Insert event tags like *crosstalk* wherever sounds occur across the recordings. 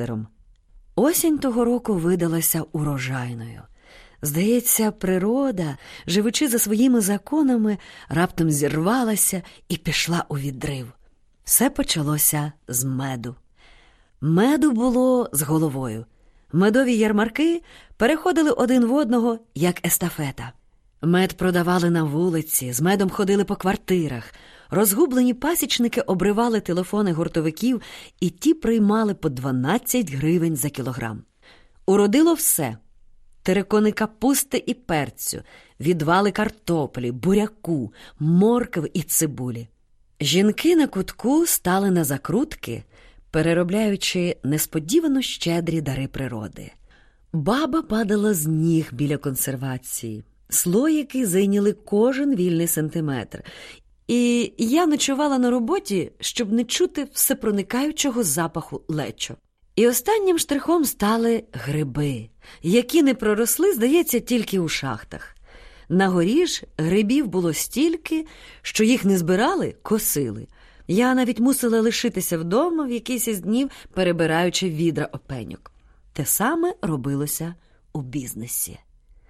простором. Осінь того року видалася урожайною. Здається, природа, живучи за своїми законами, раптом зірвалася і пішла у відрив. Все почалося з меду. Меду було з головою. Медові ярмарки переходили один в одного, як естафета. Мед продавали на вулиці, з медом ходили по квартирах. Розгублені пасічники обривали телефони гуртовиків, і ті приймали по 12 гривень за кілограм. Уродило все терекони капусти і перцю, відвали картоплі, буряку, моркви і цибулі. Жінки на кутку стали на закрутки, переробляючи несподівано щедрі дари природи. Баба падала з ніг біля консервації. Слоїки зайняли кожен вільний сантиметр, і я ночувала на роботі, щоб не чути всепроникаючого запаху лечо. І останнім штрихом стали гриби, які не проросли, здається, тільки у шахтах. На горі ж грибів було стільки, що їх не збирали, косили. Я навіть мусила лишитися вдома в якийсь із днів, перебираючи відра опеньок. Те саме робилося у бізнесі.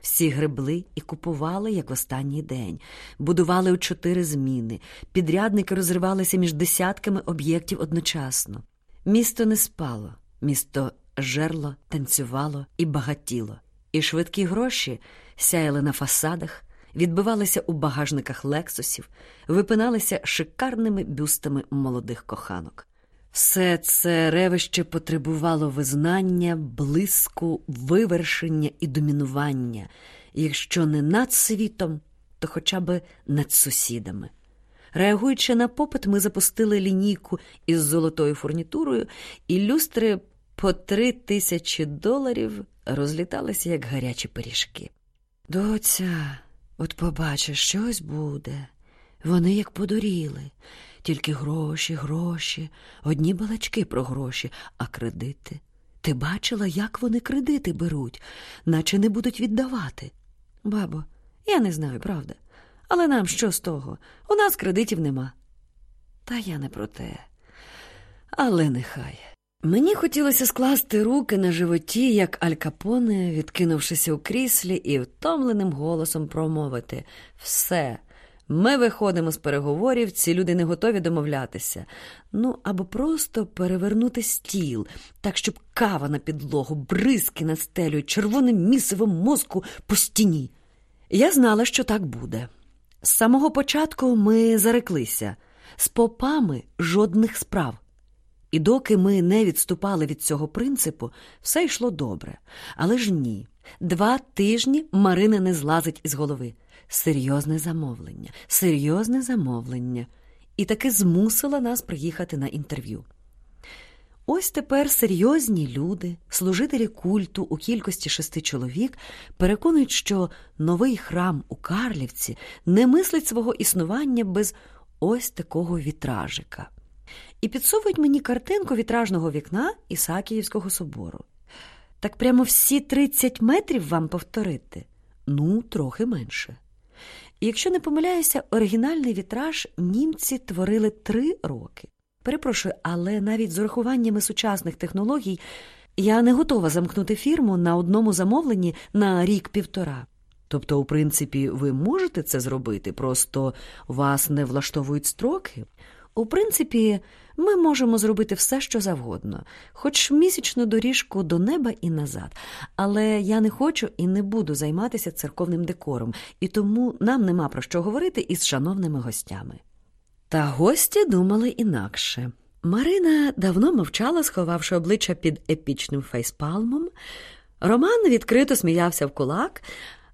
Всі гребли і купували, як в останній день, будували у чотири зміни, підрядники розривалися між десятками об'єктів одночасно. Місто не спало, місто жерло, танцювало і багатіло, і швидкі гроші сяяли на фасадах, відбивалися у багажниках лексусів, випиналися шикарними бюстами молодих коханок. Все це ревище потребувало визнання, блиску, вивершення і домінування, якщо не над світом, то хоча б над сусідами. Реагуючи на попит, ми запустили лінійку із золотою фурнітурою, і люстри по три тисячі доларів розліталися, як гарячі пиріжки. Доця, от побачиш, щось буде. Вони як подуріли. Тільки гроші, гроші, одні балачки про гроші, а кредити. Ти бачила, як вони кредити беруть, наче не будуть віддавати. Бабо, я не знаю, правда. Але нам що з того? У нас кредитів нема. Та я не про те. Але нехай. Мені хотілося скласти руки на животі, як Аль Капоне, відкинувшися у кріслі, і втомленим голосом промовити все. Ми виходимо з переговорів, ці люди не готові домовлятися. Ну, або просто перевернути стіл, так, щоб кава на підлогу, бризки на стелю, червоним місивом мозку по стіні. Я знала, що так буде. З самого початку ми зареклися з попами жодних справ. І доки ми не відступали від цього принципу, все йшло добре. Але ж ні. Два тижні Марина не злазить із голови. Серйозне замовлення, серйозне замовлення. І таки змусила нас приїхати на інтерв'ю. Ось тепер серйозні люди, служителі культу у кількості шести чоловік, переконують, що новий храм у Карлівці не мислить свого існування без ось такого вітражика. І підсовують мені картинку вітражного вікна Ісакіївського собору. Так прямо всі 30 метрів вам повторити? Ну, трохи менше. Якщо не помиляюся, оригінальний вітраж німці творили три роки. Перепрошую, але навіть з урахуваннями сучасних технологій я не готова замкнути фірму на одному замовленні на рік-півтора. Тобто, у принципі, ви можете це зробити, просто вас не влаштовують строки. У принципі, ми можемо зробити все, що завгодно, хоч місячну доріжку до неба і назад. Але я не хочу і не буду займатися церковним декором, і тому нам нема про що говорити із шановними гостями. Та гості думали інакше. Марина давно мовчала, сховавши обличчя під епічним фейспалмом. Роман відкрито сміявся в кулак,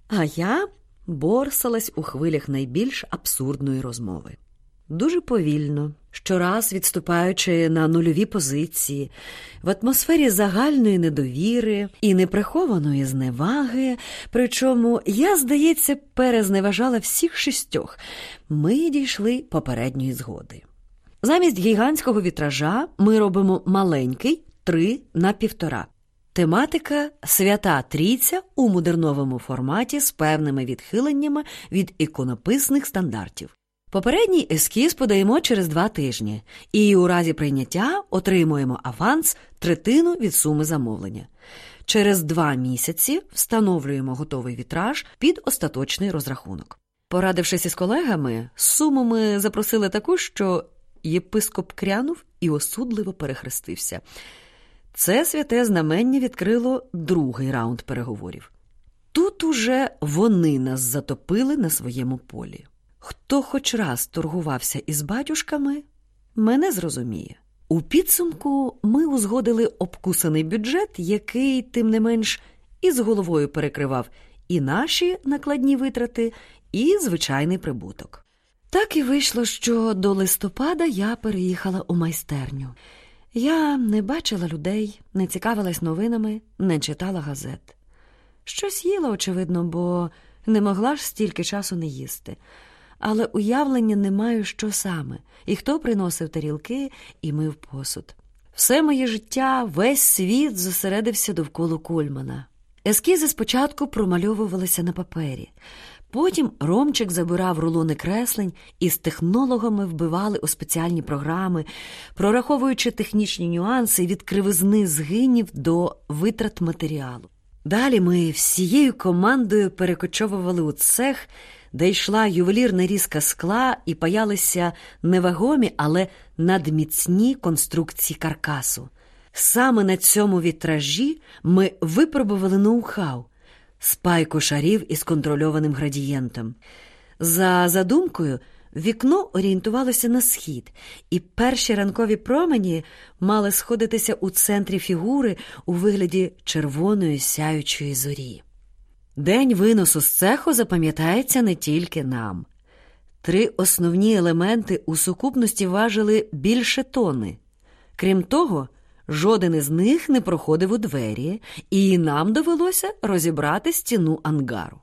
а я борсалась у хвилях найбільш абсурдної розмови. Дуже повільно, щораз відступаючи на нульові позиції, в атмосфері загальної недовіри і неприхованої зневаги, причому я, здається, перезневажала всіх шістьох, ми дійшли попередньої згоди. Замість гігантського вітража ми робимо маленький три на півтора. Тематика свята трійця у модерновому форматі з певними відхиленнями від іконописних стандартів. Попередній ескіз подаємо через два тижні, і у разі прийняття отримуємо аванс третину від суми замовлення. Через два місяці встановлюємо готовий вітраж під остаточний розрахунок. Порадившись із колегами, суму ми запросили таку, що єпископ крянув і осудливо перехрестився. Це святе знамення відкрило другий раунд переговорів. Тут уже вони нас затопили на своєму полі. Хто хоч раз торгувався із батюшками, мене зрозуміє. У підсумку ми узгодили обкусаний бюджет, який, тим не менш, із головою перекривав і наші накладні витрати, і звичайний прибуток. Так і вийшло, що до листопада я переїхала у майстерню. Я не бачила людей, не цікавилась новинами, не читала газет. Щось їла, очевидно, бо не могла ж стільки часу не їсти. Але уявлення не маю, що саме, і хто приносив тарілки і мив посуд. Все моє життя, весь світ зосередився довкола Кульмана. Ескізи спочатку промальовувалися на папері. Потім Ромчик забирав рулони креслень і з технологами вбивали у спеціальні програми, прораховуючи технічні нюанси від кривизни згинів до витрат матеріалу. Далі ми всією командою перекочовували у цех, де йшла ювелірна різка скла і паялися невагомі, але надміцні конструкції каркасу. Саме на цьому вітражі ми випробували ноу-хау спайку шарів із контрольованим градієнтом. За задумкою, вікно орієнтувалося на схід, і перші ранкові промені мали сходитися у центрі фігури у вигляді червоної сяючої зорі. День виносу з цеху запам'ятається не тільки нам. Три основні елементи у сукупності важили більше тони. Крім того, жоден із них не проходив у двері, і нам довелося розібрати стіну ангару.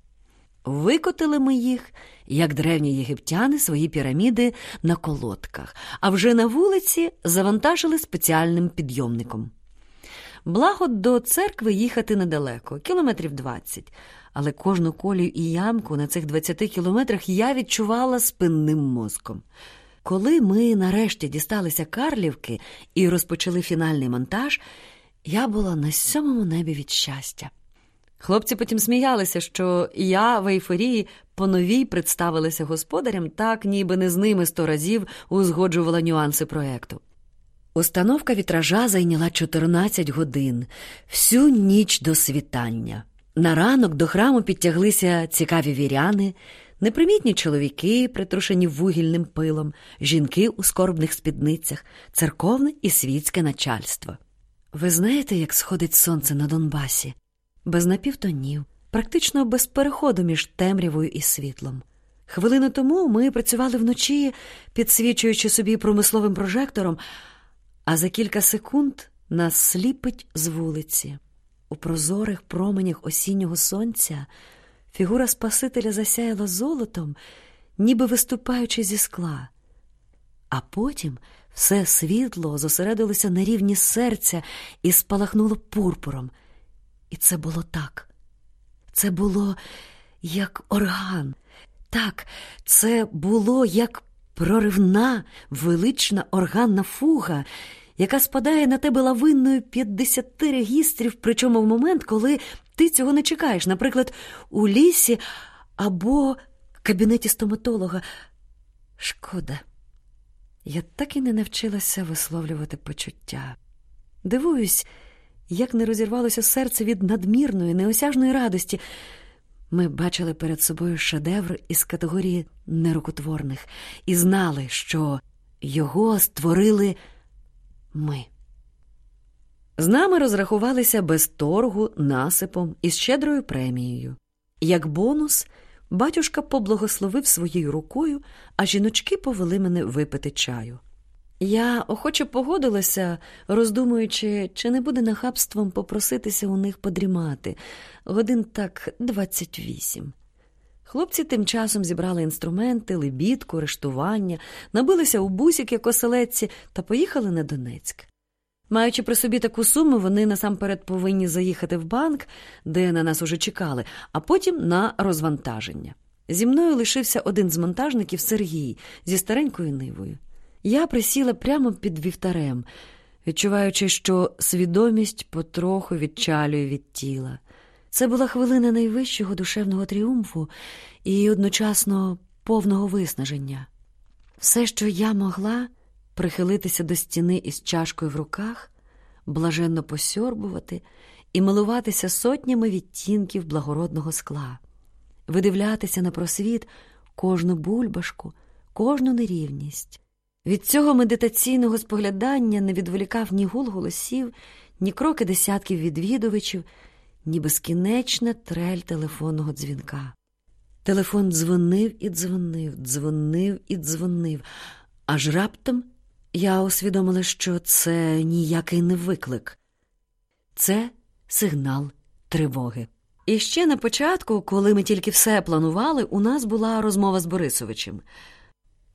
Викотили ми їх, як древні єгиптяни, свої піраміди на колодках, а вже на вулиці завантажили спеціальним підйомником. Благо до церкви їхати недалеко, кілометрів 20, але кожну колію і ямку на цих 20 кілометрах я відчувала спинним мозком. Коли ми нарешті дісталися Карлівки і розпочали фінальний монтаж, я була на сьомому небі від щастя. Хлопці потім сміялися, що я в ейфорії по новій представилася господарям, так ніби не з ними сто разів узгоджувала нюанси проекту. Установка вітража зайняла 14 годин, всю ніч до світання. На ранок до храму підтяглися цікаві віряни, непримітні чоловіки, притрушені вугільним пилом, жінки у скорбних спідницях, церковне і світське начальство. Ви знаєте, як сходить сонце на Донбасі? Без напівтонів, практично без переходу між темрявою і світлом. Хвилину тому ми працювали вночі, підсвічуючи собі промисловим прожектором, а за кілька секунд нас сліпить з вулиці. У прозорих променях осіннього сонця фігура Спасителя засяяла золотом, ніби виступаючи зі скла. А потім все світло зосередилося на рівні серця і спалахнуло пурпуром. І це було так. Це було як орган. Так, це було як проривна, велична органна фуга, яка спадає на тебе лавинною 50 регістрів, причому в момент, коли ти цього не чекаєш, наприклад, у лісі або кабінеті стоматолога. Шкода, я так і не навчилася висловлювати почуття. Дивуюсь, як не розірвалося серце від надмірної, неосяжної радості. Ми бачили перед собою шедевр із категорії нерукотворних і знали, що його створили ми. З нами розрахувалися без торгу, насипом і щедрою премією. Як бонус, батюшка поблагословив своєю рукою, а жіночки повели мене випити чаю. Я охоче погодилася, роздумуючи, чи не буде нахабством попроситися у них подрімати годин так двадцять вісім. Хлопці тим часом зібрали інструменти, лебідку, рештування, набилися у бусики коселеці та поїхали на Донецьк. Маючи при собі таку суму, вони насамперед повинні заїхати в банк, де на нас уже чекали, а потім на розвантаження. Зі мною лишився один з монтажників Сергій зі старенькою нивою. Я присіла прямо під вівтарем, відчуваючи, що свідомість потроху відчалює від тіла. Це була хвилина найвищого душевного тріумфу і одночасно повного виснаження. Все, що я могла, прихилитися до стіни із чашкою в руках, блаженно посьорбувати і милуватися сотнями відтінків благородного скла, видивлятися на просвіт кожну бульбашку, кожну нерівність. Від цього медитаційного споглядання не відволікав ні гул голосів, ні кроки десятків відвідувачів, ні безкінечна трель телефонного дзвінка. Телефон дзвонив і дзвонив, дзвонив і дзвонив, аж раптом я усвідомила, що це ніякий не виклик, це сигнал тривоги. І ще на початку, коли ми тільки все планували, у нас була розмова з Борисовичем.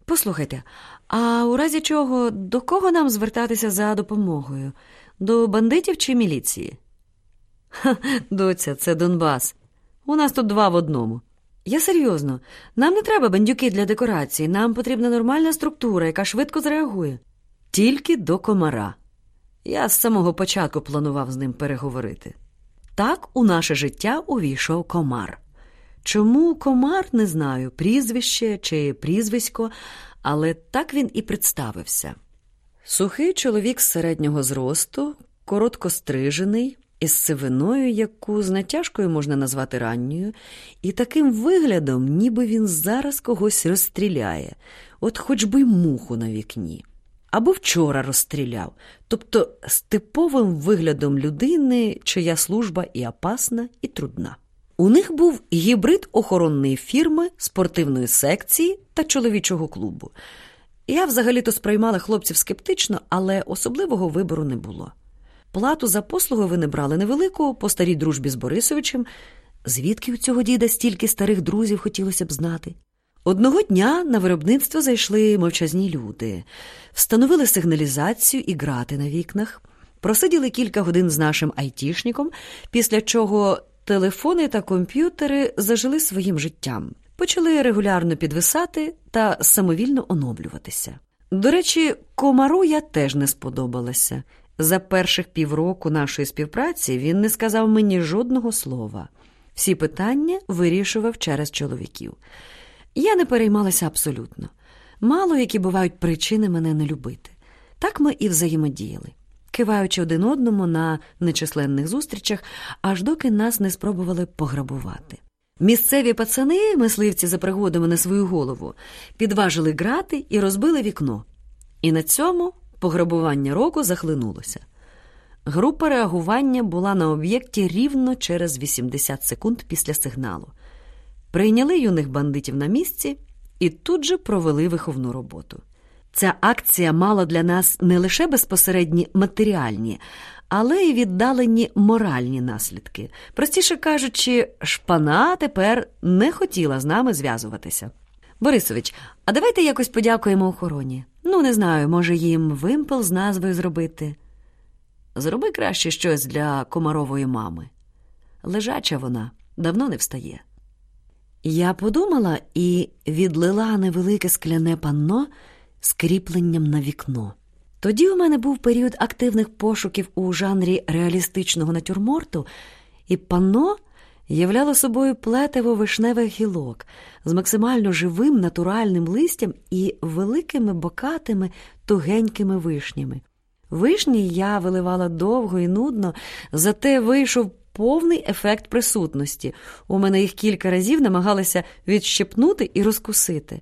Послухайте, а у разі чого до кого нам звертатися за допомогою? До бандитів чи міліції? Ха, *laughs* доця, це Донбас. У нас тут два в одному. Я серйозно, нам не треба бандюки для декорації, нам потрібна нормальна структура, яка швидко зреагує. Тільки до комара. Я з самого початку планував з ним переговорити. Так у наше життя увійшов комар. Чому комар не знаю, прізвище чи прізвисько, але так він і представився. Сухий чоловік з середнього зросту, коротко стрижений, із сивиною, яку з натяжкою можна назвати ранньою, і таким виглядом, ніби він зараз когось розстріляє, от хоч би й муху на вікні. Або вчора розстріляв, тобто з типовим виглядом людини, чия служба і опасна, і трудна. У них був гібрид охоронної фірми, спортивної секції та чоловічого клубу. Я взагалі-то сприймала хлопців скептично, але особливого вибору не було. Плату за послуги вони брали невелику, по старій дружбі з Борисовичем. Звідки у цього діда стільки старих друзів хотілося б знати? Одного дня на виробництво зайшли мовчазні люди, встановили сигналізацію і грати на вікнах, просиділи кілька годин з нашим айтішником, після чого телефони та комп'ютери зажили своїм життям, почали регулярно підвисати та самовільно оновлюватися. До речі, комару я теж не сподобалася. За перших півроку нашої співпраці він не сказав мені жодного слова. Всі питання вирішував через чоловіків. Я не переймалася абсолютно. Мало які бувають причини мене не любити. Так ми і взаємодіяли, киваючи один одному на нечисленних зустрічах, аж доки нас не спробували пограбувати. Місцеві пацани, мисливці за пригодами на свою голову, підважили грати і розбили вікно. І на цьому пограбування року захлинулося. Група реагування була на об'єкті рівно через 80 секунд після сигналу. Прийняли юних бандитів на місці і тут же провели виховну роботу. Ця акція мала для нас не лише безпосередні матеріальні, але й віддалені моральні наслідки. Простіше кажучи, шпана тепер не хотіла з нами зв'язуватися. Борисович, а давайте якось подякуємо охороні. Ну, не знаю, може, їм вимпел з назвою зробити. Зроби краще щось для комарової мами. Лежача вона давно не встає. Я подумала і відлила невелике скляне панно з кріпленням на вікно. Тоді у мене був період активних пошуків у жанрі реалістичного натюрморту, і панно являло собою плетиво вишневих гілок з максимально живим натуральним листям і великими бокатими тугенькими вишнями. Вишні я виливала довго і нудно, зате вийшов повний ефект присутності. У мене їх кілька разів намагалися відщепнути і розкусити.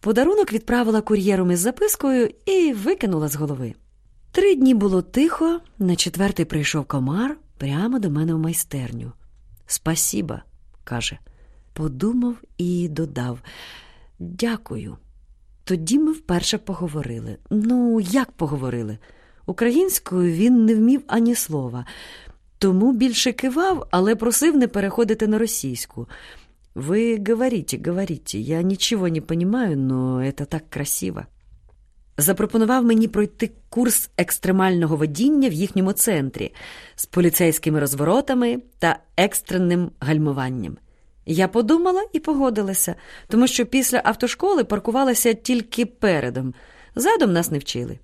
Подарунок відправила кур'єром із запискою і викинула з голови. Три дні було тихо, на четвертий прийшов комар прямо до мене в майстерню. Спасіба, каже, подумав і додав Дякую. Тоді ми вперше поговорили. Ну, як поговорили? Українською він не вмів ані слова, тому більше кивав, але просив не переходити на російську. Ви говорите, говорите, я нічого не понимаю, но це так красиво. Запропонував мені пройти курс екстремального водіння в їхньому центрі з поліцейськими розворотами та екстреним гальмуванням. Я подумала і погодилася, тому що після автошколи паркувалася тільки передом, задом нас не вчили.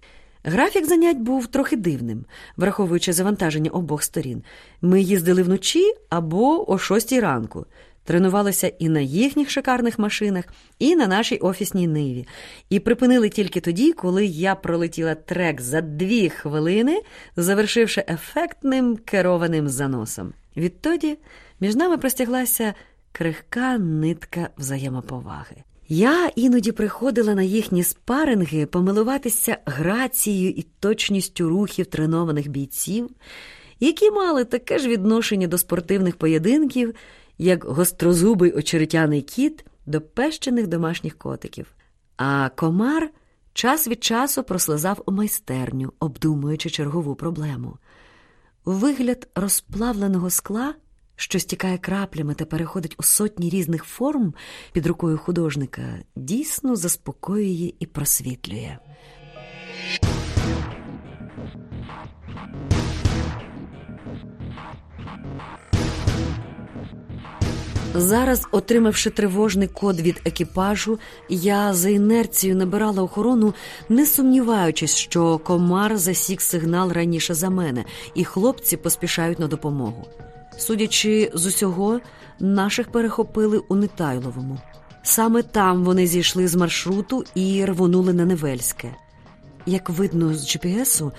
Графік занять був трохи дивним, враховуючи завантаження обох сторін. Ми їздили вночі або о шостій ранку. Тренувалися і на їхніх шикарних машинах, і на нашій офісній ниві. І припинили тільки тоді, коли я пролетіла трек за дві хвилини, завершивши ефектним керованим заносом. Відтоді між нами простяглася крихка нитка взаємоповаги. Я іноді приходила на їхні спаринги помилуватися грацією і точністю рухів тренованих бійців, які мали таке ж відношення до спортивних поєдинків, як гострозубий очеретяний кіт до пещених домашніх котиків. А комар час від часу прослизав у майстерню, обдумуючи чергову проблему. Вигляд розплавленого скла що стікає краплями та переходить у сотні різних форм під рукою художника, дійсно заспокоює і просвітлює. Зараз, отримавши тривожний код від екіпажу, я за інерцією набирала охорону, не сумніваючись, що комар засік сигнал раніше за мене, і хлопці поспішають на допомогу. Судячи з усього, наших перехопили у Нетайловому. Саме там вони зійшли з маршруту і рвонули на Невельське. Як видно з GPS-у,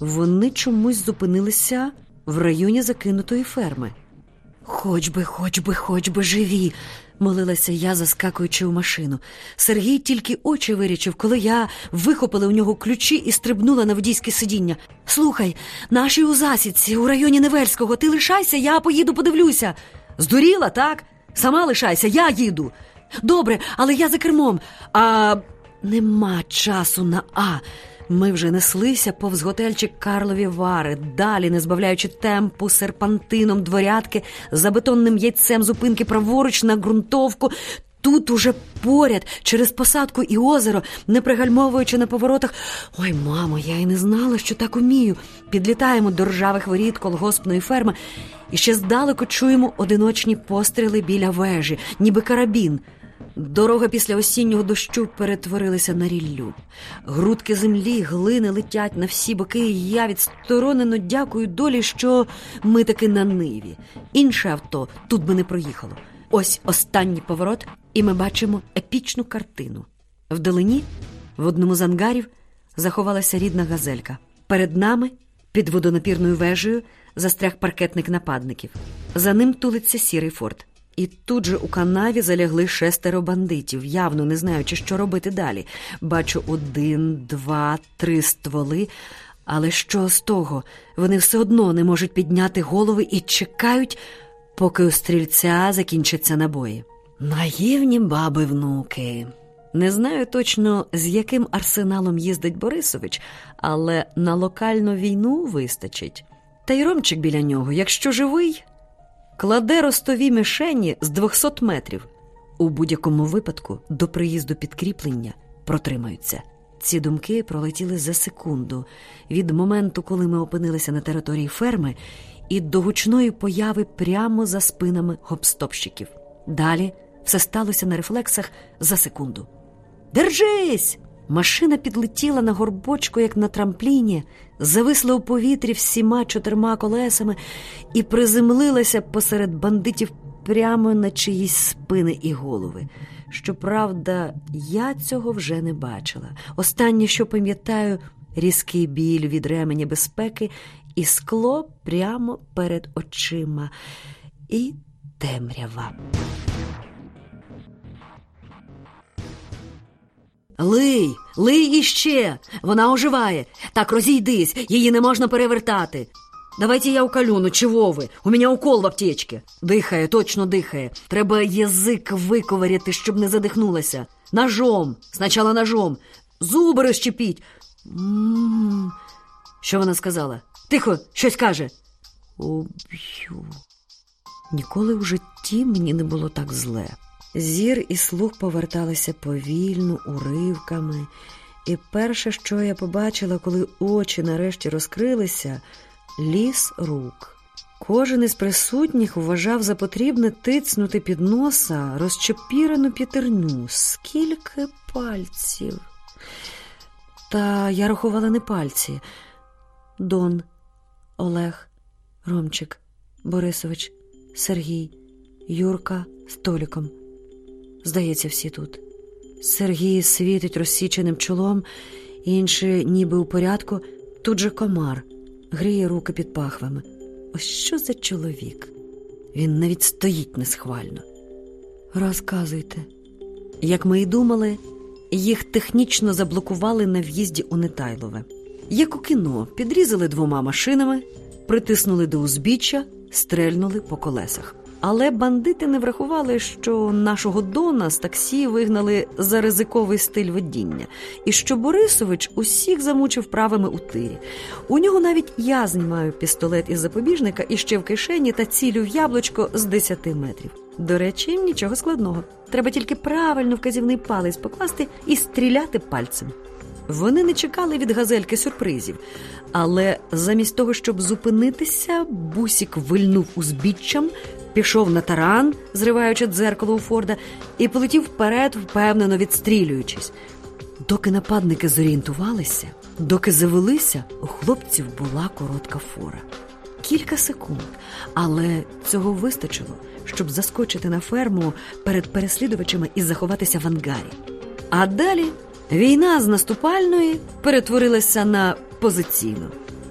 вони чомусь зупинилися в районі закинутої ферми. Хоч би, хоч би, хоч би живі, молилася я, заскакуючи у машину. Сергій тільки очі вирічив, коли я вихопила у нього ключі і стрибнула на водійське сидіння. Слухай, наші у засідці, у районі Невельського, ти лишайся, я поїду, подивлюся. Здуріла, так? Сама лишайся, я їду. Добре, але я за кермом. А нема часу на А. Ми вже неслися повз готельчик Карлові Вари, далі, не збавляючи темпу, серпантином дворядки, за бетонним яйцем зупинки праворуч на ґрунтовку. Тут уже поряд, через посадку і озеро, не пригальмовуючи на поворотах. Ой, мамо, я й не знала, що так умію. Підлітаємо до ржавих воріт колгоспної ферми і ще здалеку чуємо одиночні постріли біля вежі, ніби карабін. Дорога після осіннього дощу перетворилася на ріллю. Грудки землі, глини летять на всі боки, і я відсторонено дякую долі, що ми таки на ниві. Інше авто тут би не проїхало. Ось останній поворот, і ми бачимо епічну картину. Вдалині, в одному з ангарів, заховалася рідна газелька. Перед нами, під водонапірною вежею, застряг паркетник нападників. За ним тулиться сірий форт. І тут же у канаві залягли шестеро бандитів, явно не знаючи, що робити далі. Бачу один, два, три стволи. Але що з того? Вони все одно не можуть підняти голови і чекають, поки у стрільця закінчаться набої. Наївні баби внуки. Не знаю точно, з яким арсеналом їздить Борисович, але на локальну війну вистачить. Та й ромчик біля нього, якщо живий, кладе ростові мішені з 200 метрів. У будь-якому випадку до приїзду підкріплення протримаються. Ці думки пролетіли за секунду від моменту, коли ми опинилися на території ферми, і до гучної появи прямо за спинами гопстопщиків. Далі все сталося на рефлексах за секунду. Держись! Машина підлетіла на горбочку, як на трампліні, зависла у повітрі всіма чотирма колесами і приземлилася посеред бандитів прямо на чиїсь спини і голови. Щоправда, я цього вже не бачила. Останнє, що пам'ятаю, різкий біль від ременя безпеки і скло прямо перед очима, і темрява. Лий, лий іще. Вона оживає. Так розійдись, її не можна перевертати. Давайте я уколю, чего ви? У мене укол в аптечці. Дихає, точно дихає. Треба язик виковаряти, щоб не задихнулася. Ножом. Спочатку ножом. Зуби розчепіть. М-м-м. Що вона сказала? Тихо, щось каже. Уб'ю. Ніколи в житті мені не було так зле. Зір і слух поверталися повільно, уривками, і перше, що я побачила, коли очі нарешті розкрилися, ліс рук. Кожен із присутніх вважав за потрібне тицнути під носа розчепірену п'ятерню. Скільки пальців. Та я рахувала не пальці. Дон, Олег, Ромчик, Борисович, Сергій, Юрка з Толіком. Здається, всі тут. Сергій світить розсіченим чолом, інші, ніби у порядку, тут же комар, гріє руки під пахвами. Ось що за чоловік? Він навіть стоїть несхвально. Розказуйте. Як ми й думали, їх технічно заблокували на в'їзді у Нетайлове. Як у кіно, підрізали двома машинами, притиснули до узбіччя, стрельнули по колесах. Але бандити не врахували, що нашого Дона з таксі вигнали за ризиковий стиль водіння, і що Борисович усіх замучив правими у тирі. У нього навіть я знімаю пістолет із запобіжника і ще в кишені та цілю в яблучко з 10 метрів. До речі, нічого складного. Треба тільки правильно вказівний палець покласти і стріляти пальцем. Вони не чекали від газельки сюрпризів, але замість того, щоб зупинитися, бусік вильнув узбіччям, пішов на таран, зриваючи дзеркало у Форда, і полетів вперед, впевнено відстрілюючись. Доки нападники зорієнтувалися, доки завелися, у хлопців була коротка фора. Кілька секунд, але цього вистачило, щоб заскочити на ферму перед переслідувачами і заховатися в ангарі. А далі війна з наступальної перетворилася на позиційну.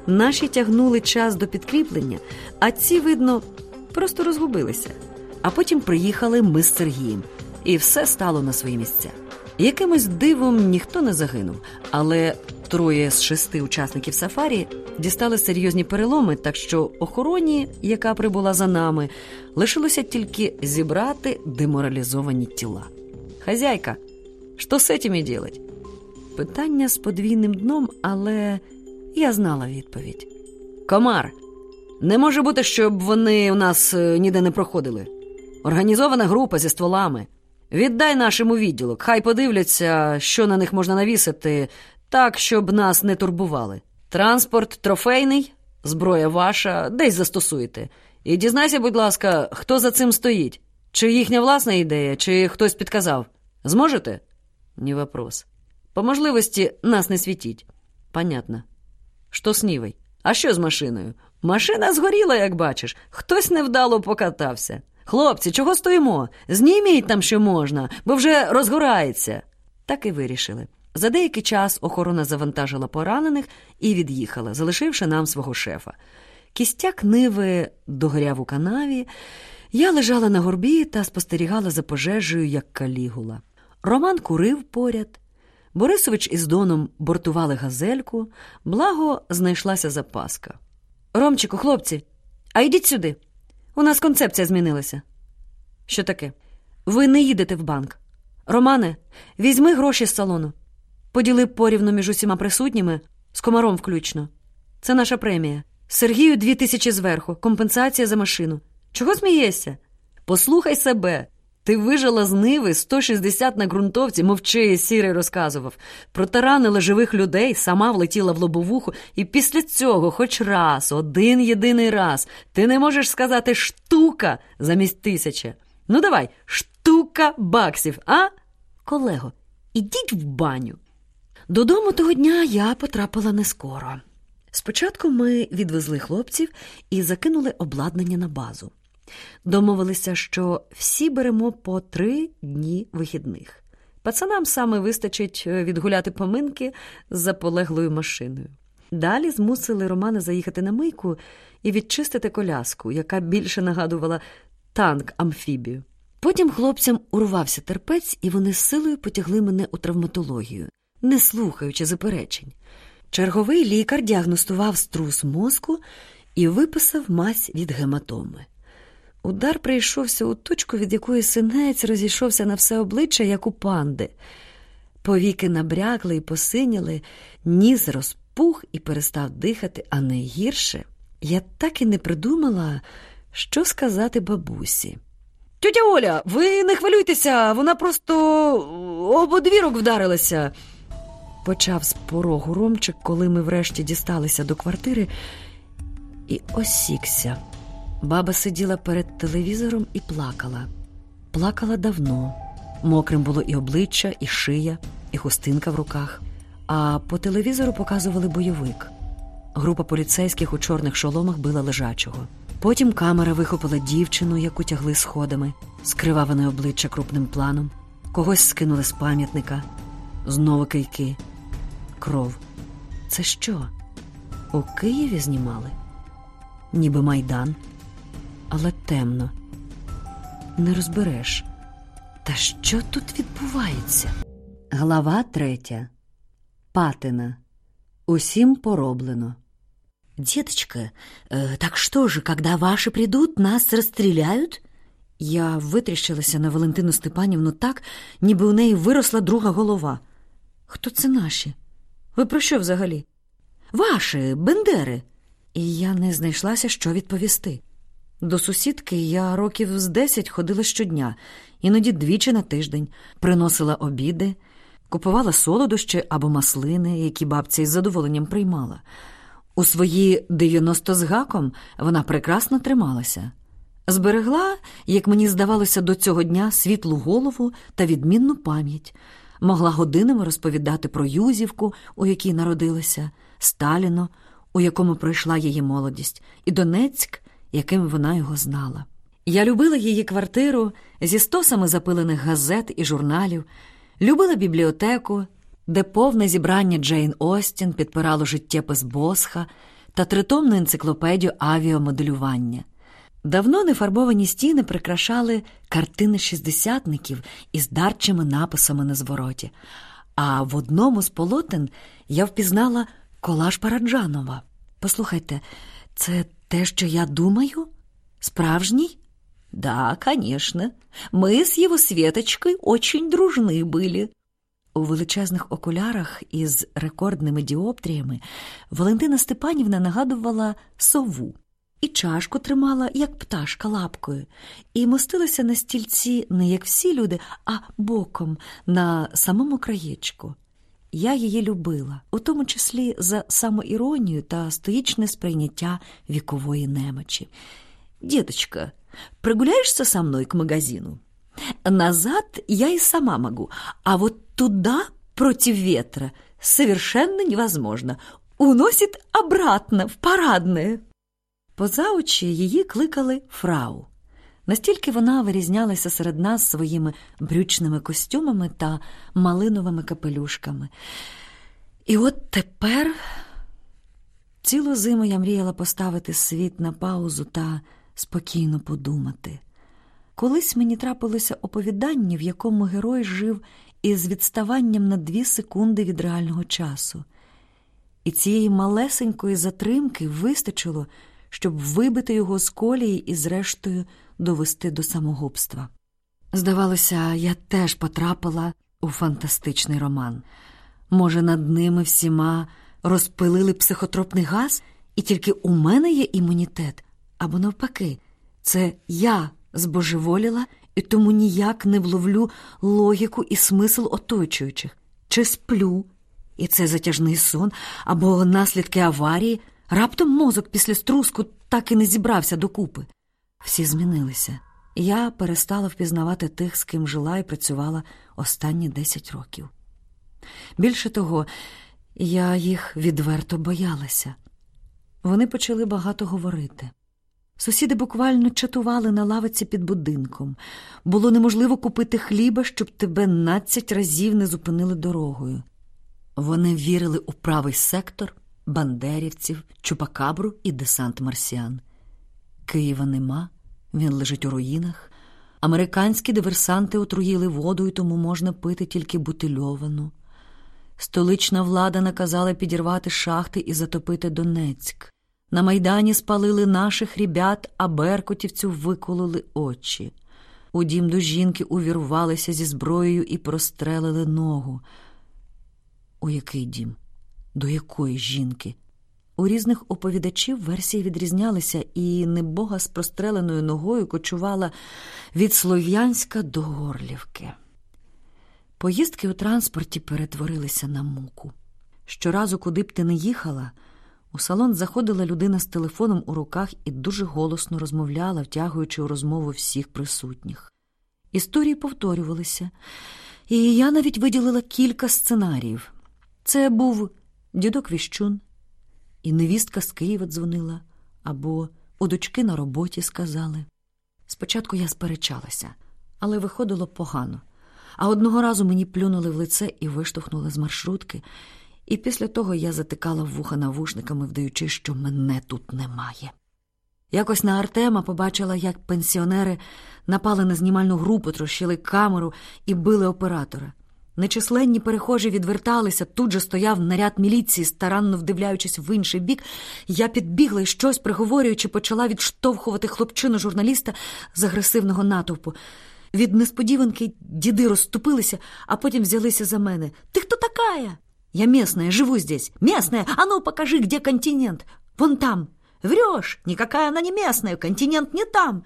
Наші тягнули час до підкріплення, а ці, видно, просто розгубилися. А потім приїхали ми з Сергієм, і все стало на свої місця. Якимось дивом ніхто не загинув, але троє з шести учасників сафарі дістали серйозні переломи, так що охороні, яка прибула за нами, лишилося тільки зібрати деморалізовані тіла. Хазяйка, що з цим делать? Питання з подвійним дном, але я знала відповідь. Комар, не може бути, щоб вони у нас е, ніде не проходили. Організована група зі стволами. Віддай нашому відділок, хай подивляться, що на них можна навісити, так, щоб нас не турбували. Транспорт трофейний, зброя ваша, десь застосуєте. І дізнайся, будь ласка, хто за цим стоїть? Чи їхня власна ідея, чи хтось підказав? Зможете? Ні вопрос. По можливості нас не світіть. Понятно. З Нівой? А що з машиною? Машина згоріла, як бачиш. Хтось невдало покатався. Хлопці, чого стоїмо? Зніміть там, що можна, бо вже розгорається. Так і вирішили. За деякий час охорона завантажила поранених і від'їхала, залишивши нам свого шефа. Кістяк ниви догоряв у канаві. Я лежала на горбі та спостерігала за пожежею, як калігула. Роман курив поряд. Борисович із Доном бортували газельку, благо знайшлася запаска. Ромчику, хлопці, а йдіть сюди. У нас концепція змінилася. Що таке? Ви не їдете в банк. Романе, візьми гроші з салону. Поділи порівну між усіма присутніми, з комаром включно. Це наша премія. Сергію дві тисячі зверху, компенсація за машину. Чого смієшся? Послухай себе. Ти вижила з ниви 160 на ґрунтовці, мовчи, сірий розказував. Протаранила живих людей, сама влетіла в лобовуху, і після цього, хоч раз, один єдиний раз, ти не можеш сказати штука замість тисяча. Ну, давай, штука баксів, а? Колего, ідіть в баню. Додому того дня я потрапила не скоро. Спочатку ми відвезли хлопців і закинули обладнання на базу. Домовилися, що всі беремо по три дні вихідних. Пацанам саме вистачить е, відгуляти поминки з заполеглою машиною. Далі змусили Романа заїхати на мийку і відчистити коляску, яка більше нагадувала танк амфібію. Потім хлопцям урвався терпець, і вони силою потягли мене у травматологію, не слухаючи заперечень. Черговий лікар діагностував струс мозку і виписав мазь від гематоми. Удар прийшовся у точку, від якої синець розійшовся на все обличчя, як у панди. Повіки набрякли і посиніли, ніс розпух і перестав дихати, а найгірше я так і не придумала, що сказати бабусі. Тетя Оля, ви не хвилюйтеся, вона просто об одвірок вдарилася. Почав з порогу Ромчик, коли ми врешті дісталися до квартири, і осікся Баба сиділа перед телевізором і плакала. Плакала давно. Мокрим було і обличчя, і шия, і хустинка в руках. А по телевізору показували бойовик. Група поліцейських у чорних шоломах била лежачого. Потім камера вихопила дівчину, яку тягли сходами, скриваване обличчя крупним планом, когось скинули з пам'ятника, знову кийки, кров. Це що? У Києві знімали? Ніби майдан, але темно. Не розбереш. Та що тут відбувається? Глава третя. Патина. Усім пороблено. «Деточка, э, так что же, когда ваши придут, нас расстреляют?» Я витріщилася на Валентину Степанівну так, ніби у неї виросла друга голова. Хто це наші? Ви про що взагалі? Ваші, бендери. І я не знайшлася, що відповісти. До сусідки я років з десять ходила щодня, іноді двічі на тиждень, приносила обіди, купувала солодощі або маслини, які бабця із задоволенням приймала. У свої 90 з гаком вона прекрасно трималася. Зберегла, як мені здавалося, до цього дня світлу голову та відмінну пам'ять, могла годинами розповідати про Юзівку, у якій народилася, Сталіно, у якому пройшла її молодість, і Донецьк, яким вона його знала. Я любила її квартиру зі стосами запилених газет і журналів, любила бібліотеку, де повне зібрання Джейн Остін підпирало життєпис Босха та тритомну енциклопедію авіамоделювання. Давно нефарбовані стіни прикрашали картини шістдесятників із дарчими написами на звороті, а в одному з полотен я впізнала колаж Параджанова. Послухайте, це те, що я думаю? Справжній? Да, конечно. Мы с его Светочкой очень дружны были. У величезних окулярах із рекордними діоптріями Валентина Степанівна нагадувала сову і чашку тримала, як пташка лапкою, і мостилася на стільці не як всі люди, а боком на самому краєчку. Я її любила, у тому числі за самоіронію та стоїчне сприйняття вікової немочі. «Деточка, прогуляешься со мной к магазину? Назад я и сама могу, а вот туда, против ветра, совершенно невозможно. Уносит обратно, в парадное». Поза очі її кликали фрау. Настільки вона вирізнялася серед нас своїми брючними костюмами та малиновими капелюшками. І от тепер цілу зиму я мріяла поставити світ на паузу та спокійно подумати. Колись мені трапилося оповідання, в якому герой жив із відставанням на дві секунди від реального часу. І цієї малесенької затримки вистачило, щоб вибити його з колії і, зрештою, довести до самогубства. Здавалося, я теж потрапила у фантастичний роман. Може, над ними всіма розпилили психотропний газ, і тільки у мене є імунітет, або навпаки, це я збожеволіла і тому ніяк не вловлю логіку і смисл оточуючих, чи сплю, і це затяжний сон, або наслідки аварії, раптом мозок після струску так і не зібрався докупи. Всі змінилися. Я перестала впізнавати тих, з ким жила і працювала останні 10 років. Більше того, я їх відверто боялася. Вони почали багато говорити. Сусіди буквально чатували на лавиці під будинком. Було неможливо купити хліба, щоб тебе надцять разів не зупинили дорогою. Вони вірили у правий сектор, бандерівців, чупакабру і десант марсіан. Києва нема, він лежить у руїнах. Американські диверсанти отруїли воду, і тому можна пити тільки бутильовану. Столична влада наказала підірвати шахти і затопити Донецьк. На майдані спалили наших ребят, а беркутівцю викололи очі. У дім до жінки увірвалися зі зброєю і прострелили ногу. У який дім? До якої жінки? У різних оповідачів версії відрізнялися, і небога з простреленою ногою кочувала від Слов'янська до Горлівки. Поїздки у транспорті перетворилися на муку. Щоразу, куди б ти не їхала, У салон заходила людина з телефоном у руках і дуже голосно розмовляла, втягуючи у розмову всіх присутніх. Історії повторювалися, і я навіть виділила кілька сценаріїв. Це був дідок Віщун, і невістка з Києва дзвонила, або у дочки на роботі сказали. Спочатку я сперечалася, але виходило погано. А одного разу мені плюнули в лице і виштовхнули з маршрутки, і після того я затикала вуха навушниками, вдаючи, що мене тут немає. Якось на Артема побачила, як пенсіонери напали на знімальну групу, трощили камеру і били оператора. Нечисленні перехожі відверталися, тут же стояв наряд міліції, старанно вдивляючись в інший бік. Я підбігла і щось, приговорюючи, почала відштовхувати хлопчину журналіста з агресивного натовпу. Від несподіванки діди розступилися, а потім взялися за мене. Ти хто такая? Я местная, живу здесь. Местная, а ну покажи, где континент. Вон там. Врешь, никакая она не местная, континент не там.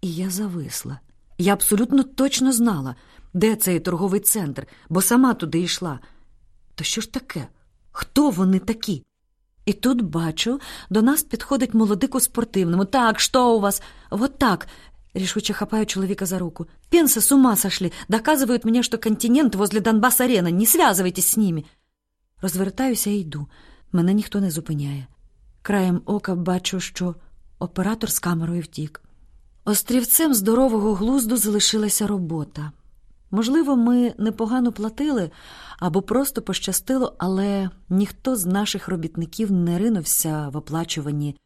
І я зависла. Я абсолютно точно знала, де цей торговий центр, бо сама туди йшла. То що ж таке? Хто вони такі? І тут бачу, до нас підходить молодик у спортивному. Так, що у вас? Вот так. Рішуче хапаю чоловіка за руку. Пенсы с ума сошли. Доказывают мне, что континент возле Донбас-арена. Не связывайтесь с ними. Розвертаюся і йду. Мене ніхто не зупиняє. Краєм ока бачу, що оператор з камерою втік. Острівцем здорового глузду залишилася робота. Можливо, ми непогано платили або просто пощастило, але ніхто з наших робітників не ринувся в оплачувані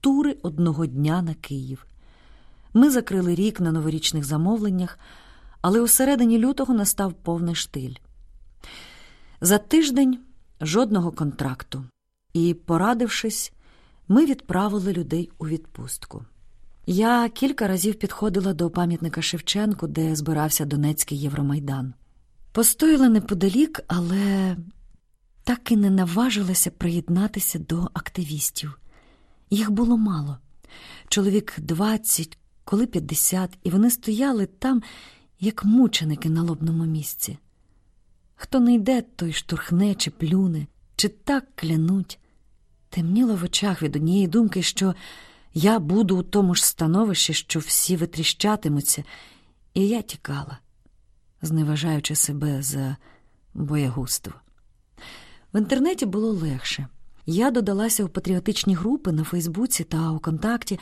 тури одного дня на Київ. Ми закрили рік на новорічних замовленнях, але у середині лютого настав повний штиль. За тиждень жодного контракту, і, порадившись, ми відправили людей у відпустку. Я кілька разів підходила до пам'ятника Шевченку, де збирався Донецький Євромайдан. Постояла неподалік, але так і не наважилася приєднатися до активістів. Їх було мало. Чоловік двадцять, коли п'ятдесят, і вони стояли там, як мученики на лобному місці. Хто не йде, той штурхне чи плюне, чи так клянуть. Темніло в очах від однієї думки, що я буду у тому ж становищі, що всі витріщатимуться, і я тікала, зневажаючи себе за боягузтво. В інтернеті було легше. Я додалася у патріотичні групи на Фейсбуці та у контакті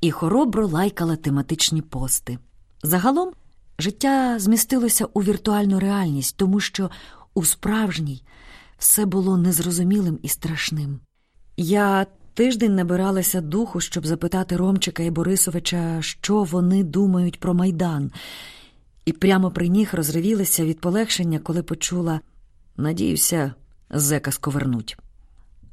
і хоробро лайкала тематичні пости. Загалом життя змістилося у віртуальну реальність, тому що у справжній все було незрозумілим і страшним. Я тиждень набиралася духу, щоб запитати Ромчика і Борисовича, що вони думають про майдан, і прямо при них розривілася від полегшення, коли почула надіюся, зека сковернуть.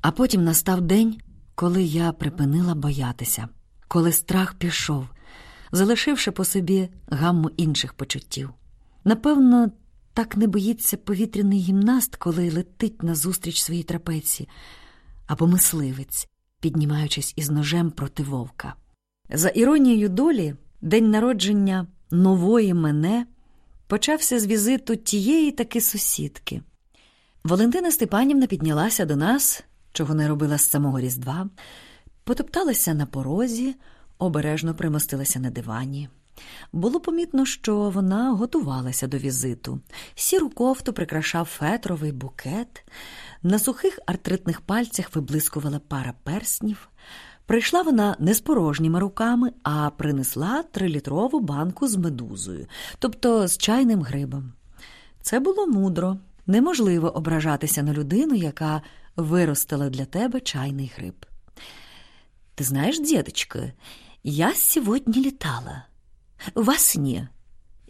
А потім настав день, коли я припинила боятися, коли страх пішов, залишивши по собі гамму інших почуттів. Напевно, так не боїться повітряний гімнаст, коли летить назустріч своїй трапеції, або мисливець, піднімаючись із ножем проти вовка. За іронією долі, день народження нової мене почався з візиту тієї таки сусідки. Валентина Степанівна піднялася до нас, чого не робила з самого Різдва, потопталася на порозі, обережно примостилася на дивані. Було помітно, що вона готувалася до візиту. Сіру кофту прикрашав фетровий букет, на сухих артритних пальцях виблискувала пара перснів. Прийшла вона не з порожніми руками, а принесла трилітрову банку з медузою, тобто з чайним грибом. Це було мудро. Неможливо ображатися на людину, яка виростила для тебе чайний гриб. Ти знаєш, діточка, я сьогодні літала. Во сне.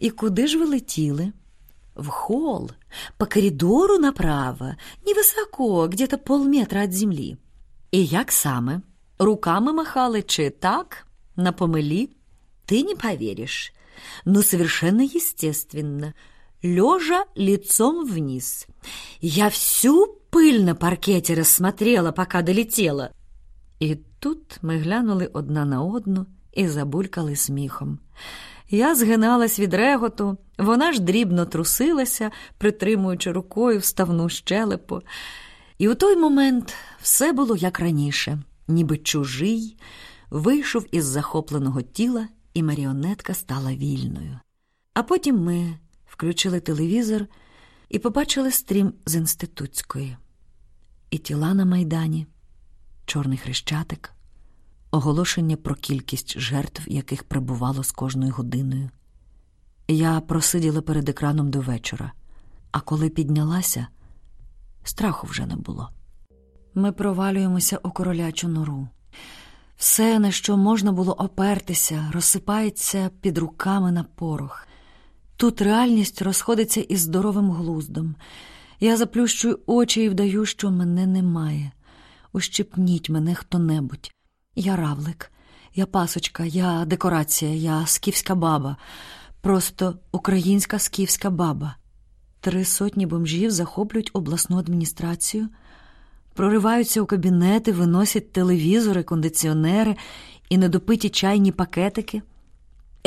И куды ж вы летели? В холл, по коридору направо, невысоко, где-то полметра от землі. І як саме? Руками махали чи так? На помилі? Ты не поверишь. Но совершенно естественно. Лежа лицом вниз. Я всю пыль на паркете рассмотрела, пока долетела. І тут ми глянули одна на одну і забулькали сміхом. Я згиналась від реготу, вона ж дрібно трусилася, притримуючи рукою вставну щелепу. І у той момент все було як раніше, ніби чужий, вийшов із захопленого тіла, і маріонетка стала вільною. А потім ми включили телевізор і побачили стрім з інститутської. І тіла на майдані, чорний хрещатик, оголошення про кількість жертв, яких прибувало з кожною годиною. Я просиділа перед екраном до вечора, а коли піднялася, страху вже не було. Ми провалюємося у королячу нору. Все, на що можна було опертися, розсипається під руками на порох. Тут реальність розходиться із здоровим глуздом. Я заплющую очі і вдаю, що мене немає. Ущипніть мене хто-небудь. Я равлик, я пасочка, я декорація, я скіфська баба, просто українська скіфська баба. Три сотні бомжів захоплюють обласну адміністрацію, прориваються у кабінети, виносять телевізори, кондиціонери і недопиті чайні пакетики.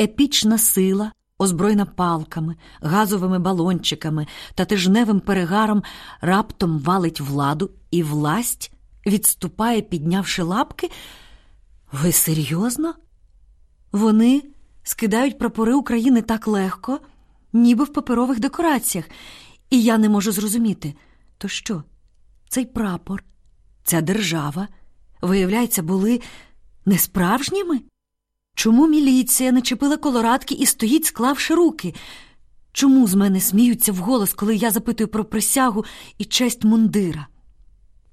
Епічна сила, озброєна палками, газовими балончиками та тижневим перегаром раптом валить владу, і власть відступає, піднявши лапки. Ви серйозно? Вони скидають прапори України так легко, ніби в паперових декораціях, і я не можу зрозуміти, то що, цей прапор, ця держава, виявляється, були несправжніми? Чому міліція начепила колорадки і стоїть, склавши руки? Чому з мене сміються вголос, коли я запитую про присягу і честь мундира?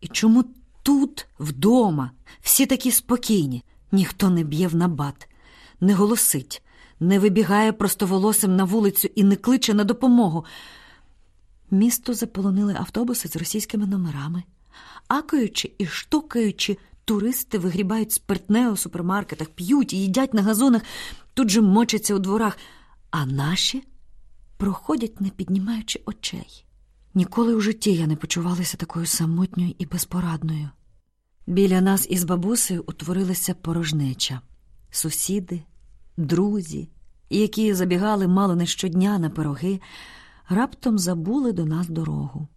І чому тут, вдома, всі такі спокійні, ніхто не б'є в набат, не голосить, не вибігає простоволосим на вулицю і не кличе на допомогу? Місто заполонили автобуси з російськими номерами, акаючи і штукаючи, туристи вигрібають спиртне у супермаркетах, п'ють і їдять на газонах, тут же мочаться у дворах, а наші проходять, не піднімаючи очей. Ніколи у житті я не почувалася такою самотньою і безпорадною. Біля нас із бабусею утворилася порожнеча, сусіди, друзі, які забігали мало не щодня на пироги, раптом забули до нас дорогу.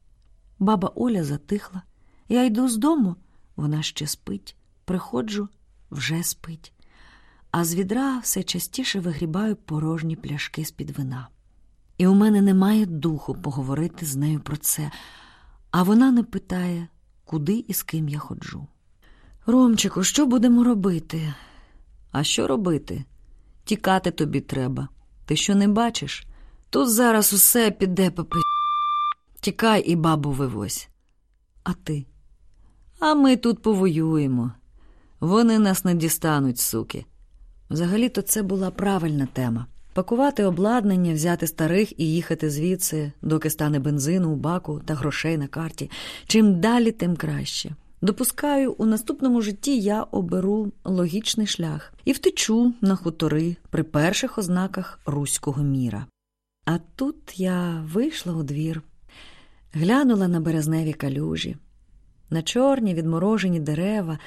Баба Оля затихла. Я йду з дому, вона ще спить, приходжу, вже спить. А з відра все частіше вигрібаю порожні пляшки з-під вина. І у мене немає духу поговорити з нею про це, а вона не питає, куди і з ким я ходжу. Ромчику, що будемо робити? А що робити? Тікати тобі треба. Ти що не бачиш? Тут зараз усе піде попи. Тікай і бабу вивозь. А ти? А ми тут повоюємо. Вони нас не дістануть, суки. Взагалі-то це була правильна тема. Пакувати обладнання, взяти старих і їхати звідси, доки стане бензину у баку та грошей на карті. Чим далі, тим краще. Допускаю, у наступному житті я оберу логічний шлях і втечу на хутори при перших ознаках руського міра. А тут я вийшла у двір, глянула на березневі калюжі, на чорні відморожені дерева,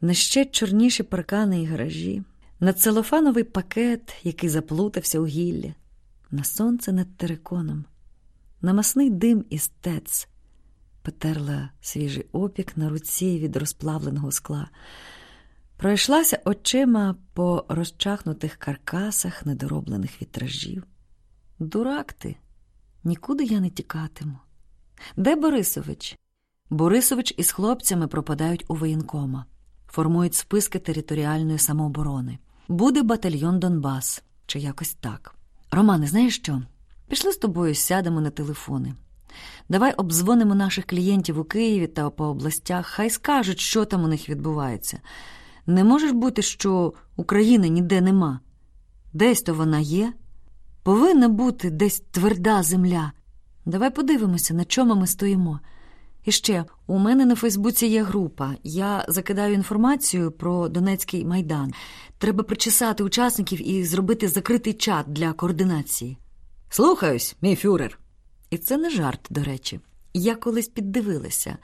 на ще чорніші паркани і гаражі, на целофановий пакет, який заплутався у гіллі, на сонце над териконом, на масний дим із тец, потерла свіжий опік на руці від розплавленого скла, пройшлася очима по розчахнутих каркасах недороблених вітражів. Дурак ти, нікуди я не тікатиму. Де Борисович? Борисович із хлопцями пропадають у воєнкома, формують списки територіальної самооборони. Буде батальйон Донбас чи якось так. Романе, знаєш що? Пішли з тобою, сядемо на телефони. Давай обдзвонимо наших клієнтів у Києві та по областях, хай скажуть, що там у них відбувається. Не може ж бути, що України ніде нема. Десь то вона є. Повинна бути десь тверда земля. Давай подивимося, на чому ми стоїмо. І ще у мене на Фейсбуці є група. Я закидаю інформацію про Донецький майдан. Треба причесати учасників і зробити закритий чат для координації. Слухаюсь, мій фюрер. І це не жарт, до речі. Я колись піддивилася.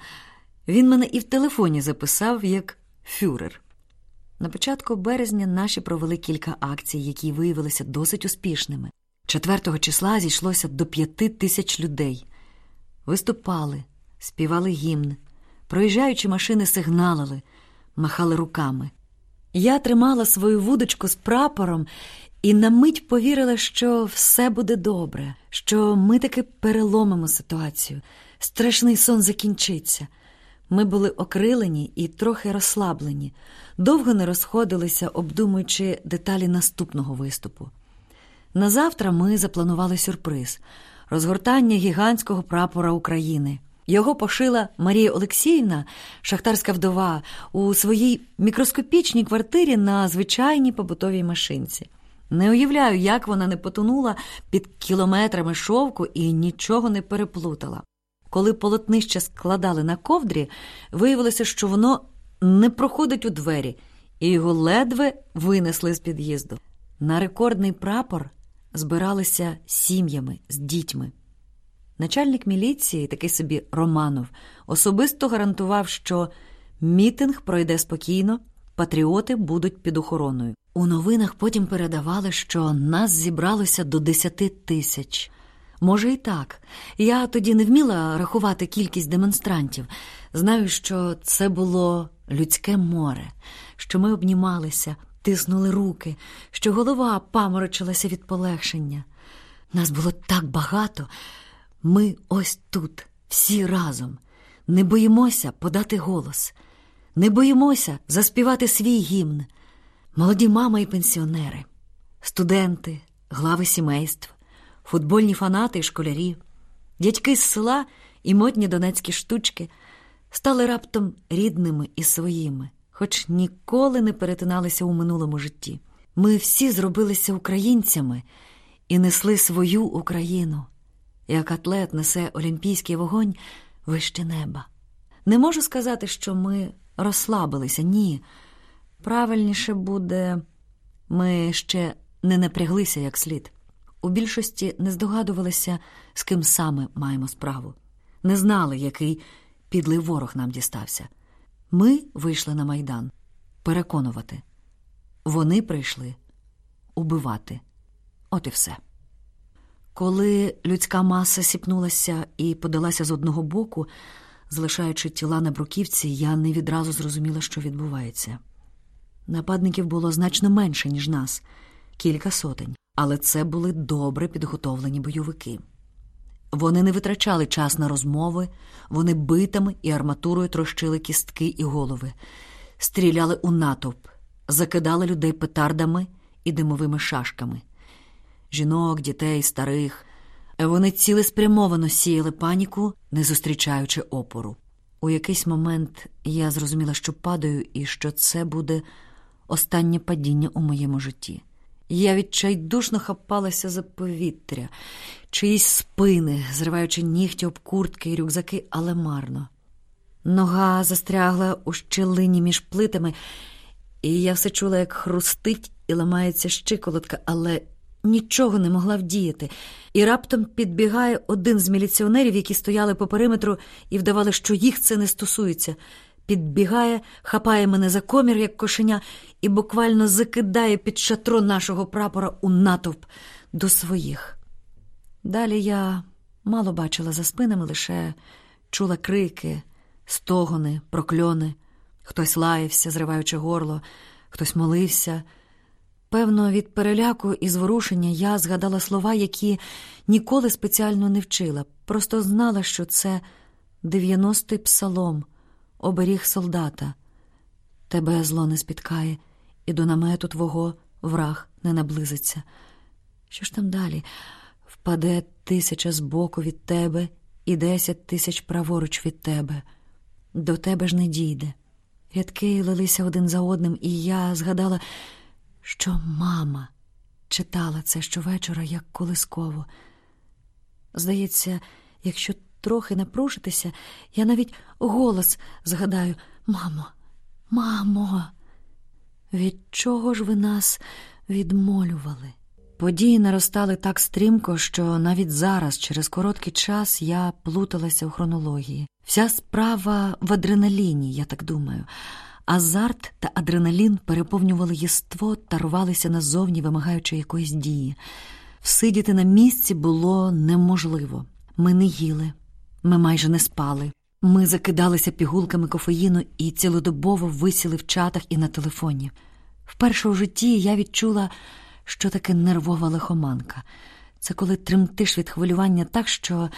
Він мене і в телефоні записав як фюрер. На початку березня наші провели кілька акцій, які виявилися досить успішними. 4 числа зійшлося до п'яти тисяч людей. Виступали, співали гімн, Проїжджаючи машини, сигналили, махали руками. Я тримала свою вудочку з прапором і на мить повірила, що все буде добре, що ми таки переломимо ситуацію. Страшний сон закінчиться. Ми були окрилені і трохи розслаблені, довго не розходилися, обдумуючи деталі наступного виступу. На завтра ми запланували сюрприз розгортання гігантського прапора України. Його пошила Марія Олексіївна, шахтарська вдова, у своїй мікроскопічній квартирі на звичайній побутовій машинці. Не уявляю, як вона не потонула під кілометрами шовку і нічого не переплутала. Коли полотнище складали на ковдрі, виявилося, що воно не проходить у двері, і його ледве винесли з під'їзду. На рекордний прапор збиралися сім'ями з дітьми. Начальник міліції, такий собі Романов, особисто гарантував, що мітинг пройде спокійно, патріоти будуть під охороною. У новинах потім передавали, що нас зібралося до десяти тисяч. Може, і так. Я тоді не вміла рахувати кількість демонстрантів. Знаю, що це було людське море, що ми обнімалися, тиснули руки, що голова паморочилася від полегшення. Нас було так багато. Ми ось тут, всі разом. Не боїмося подати голос, не боїмося заспівати свій гімн. Молоді мами і пенсіонери, студенти, глави сімейств, футбольні фанати і школярі, дядьки з села і модні донецькі штучки стали раптом рідними і своїми, хоч ніколи не перетиналися у минулому житті. Ми всі зробилися українцями і несли свою Україну як атлет несе олімпійський вогонь вище неба. Не можу сказати, що ми розслабилися, ні. Правильніше буде, ми ще не напряглися як слід. У більшості не здогадувалися, з ким саме маємо справу, не знали, який підлий ворог нам дістався. Ми вийшли на майдан переконувати. Вони прийшли убивати. От і все. Коли людська маса сіпнулася і подалася з одного боку, залишаючи тіла на бруківці, я не відразу зрозуміла, що відбувається. Нападників було значно менше, ніж нас, кілька сотень, але це були добре підготовлені бойовики. Вони не витрачали час на розмови, вони битами і арматурою трощили кістки і голови, стріляли у натовп, закидали людей петардами і димовими шашками жінок, дітей, старих. Вони цілеспрямовано сіяли паніку, не зустрічаючи опору. У якийсь момент я зрозуміла, що падаю, і що це буде останнє падіння у моєму житті. Я відчайдушно хапалася за повітря, чиїсь спини, зриваючи нігті об куртки і рюкзаки, але марно. Нога застрягла у щелині між плитами, і я все чула, як хрустить і ламається щиколотка, але нічого не могла вдіяти, і раптом підбігає один з міліціонерів, які стояли по периметру і вдавали, що їх це не стосується. Підбігає, хапає мене за комір, як кошеня, і буквально закидає під шатро нашого прапора у натовп до своїх. Далі я мало бачила за спинами, лише чула крики, стогони, прокльони. Хтось лаявся, зриваючи горло, хтось молився. Певно, від переляку і зворушення я згадала слова, які ніколи спеціально не вчила, просто знала, що це дев'яностий псалом, оберіг солдата. Тебе зло не спіткає, і до намету твого враг не наблизиться. Що ж там далі? Впаде тисяча збоку від тебе і десять тисяч праворуч від тебе. До тебе ж не дійде. Рядки лилися один за одним, і я згадала що мама читала це щовечора, як колисково. Здається, якщо трохи напружитися, я навіть голос згадаю Мамо, мамо, від чого ж ви нас відмолювали? Події наростали так стрімко, що навіть зараз, через короткий час, я плуталася в хронології. Вся справа в адреналіні, я так думаю. Азарт та адреналін переповнювали єство та рвалися назовні, вимагаючи якоїсь дії. Всидіти на місці було неможливо. Ми не їли, ми майже не спали. Ми закидалися пігулками кофеїну і цілодобово висіли в чатах і на телефоні. Вперше у житті я відчула, що таке нервова лихоманка. Це коли тремтиш від хвилювання так, що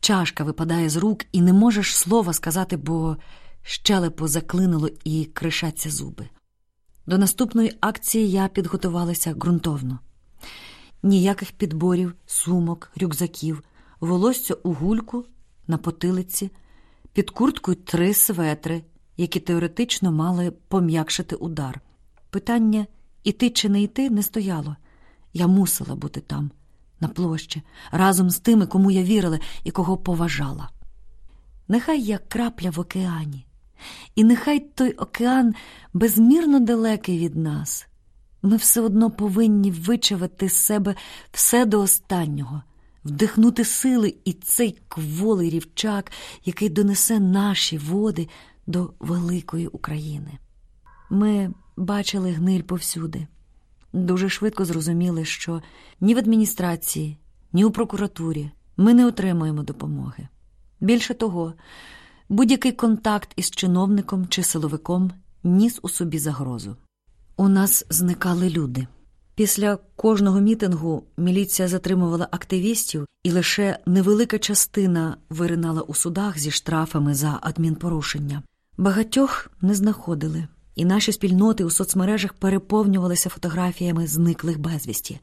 чашка випадає з рук і не можеш слова сказати, бо щелепо заклинило і кришаться зуби. До наступної акції я підготувалася ґрунтовно. Ніяких підборів, сумок, рюкзаків, волосся у гульку на потилиці, під курткою три светри, які теоретично мали пом'якшити удар. Питання іти чи не йти не стояло. Я мусила бути там, на площі, разом з тими, кому я вірила і кого поважала. Нехай я крапля в океані, і нехай той океан безмірно далекий від нас. Ми все одно повинні вичавити з себе все до останнього, вдихнути сили і цей кволий рівчак, який донесе наші води до великої України. Ми бачили гниль повсюди. Дуже швидко зрозуміли, що ні в адміністрації, ні у прокуратурі ми не отримуємо допомоги. Більше того, будь-який контакт із чиновником чи силовиком ніс у собі загрозу. У нас зникали люди. Після кожного мітингу міліція затримувала активістів, і лише невелика частина виринала у судах зі штрафами за адмінпорушення. Багатьох не знаходили, і наші спільноти у соцмережах переповнювалися фотографіями зниклих безвісті.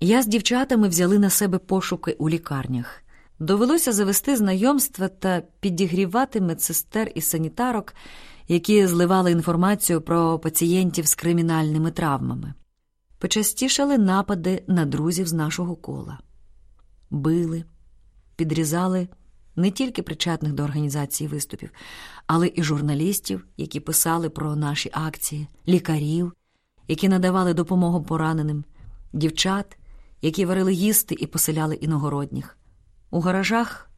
Я з дівчатами взяли на себе пошуки у лікарнях. Довелося завести знайомства та підігрівати медсестер і санітарок, які зливали інформацію про пацієнтів з кримінальними травмами. Почастішали напади на друзів з нашого кола, били, підрізали не тільки причетних до організації виступів, але і журналістів, які писали про наші акції, лікарів, які надавали допомогу пораненим, дівчат, які варили їсти і поселяли іногородніх. У гаражах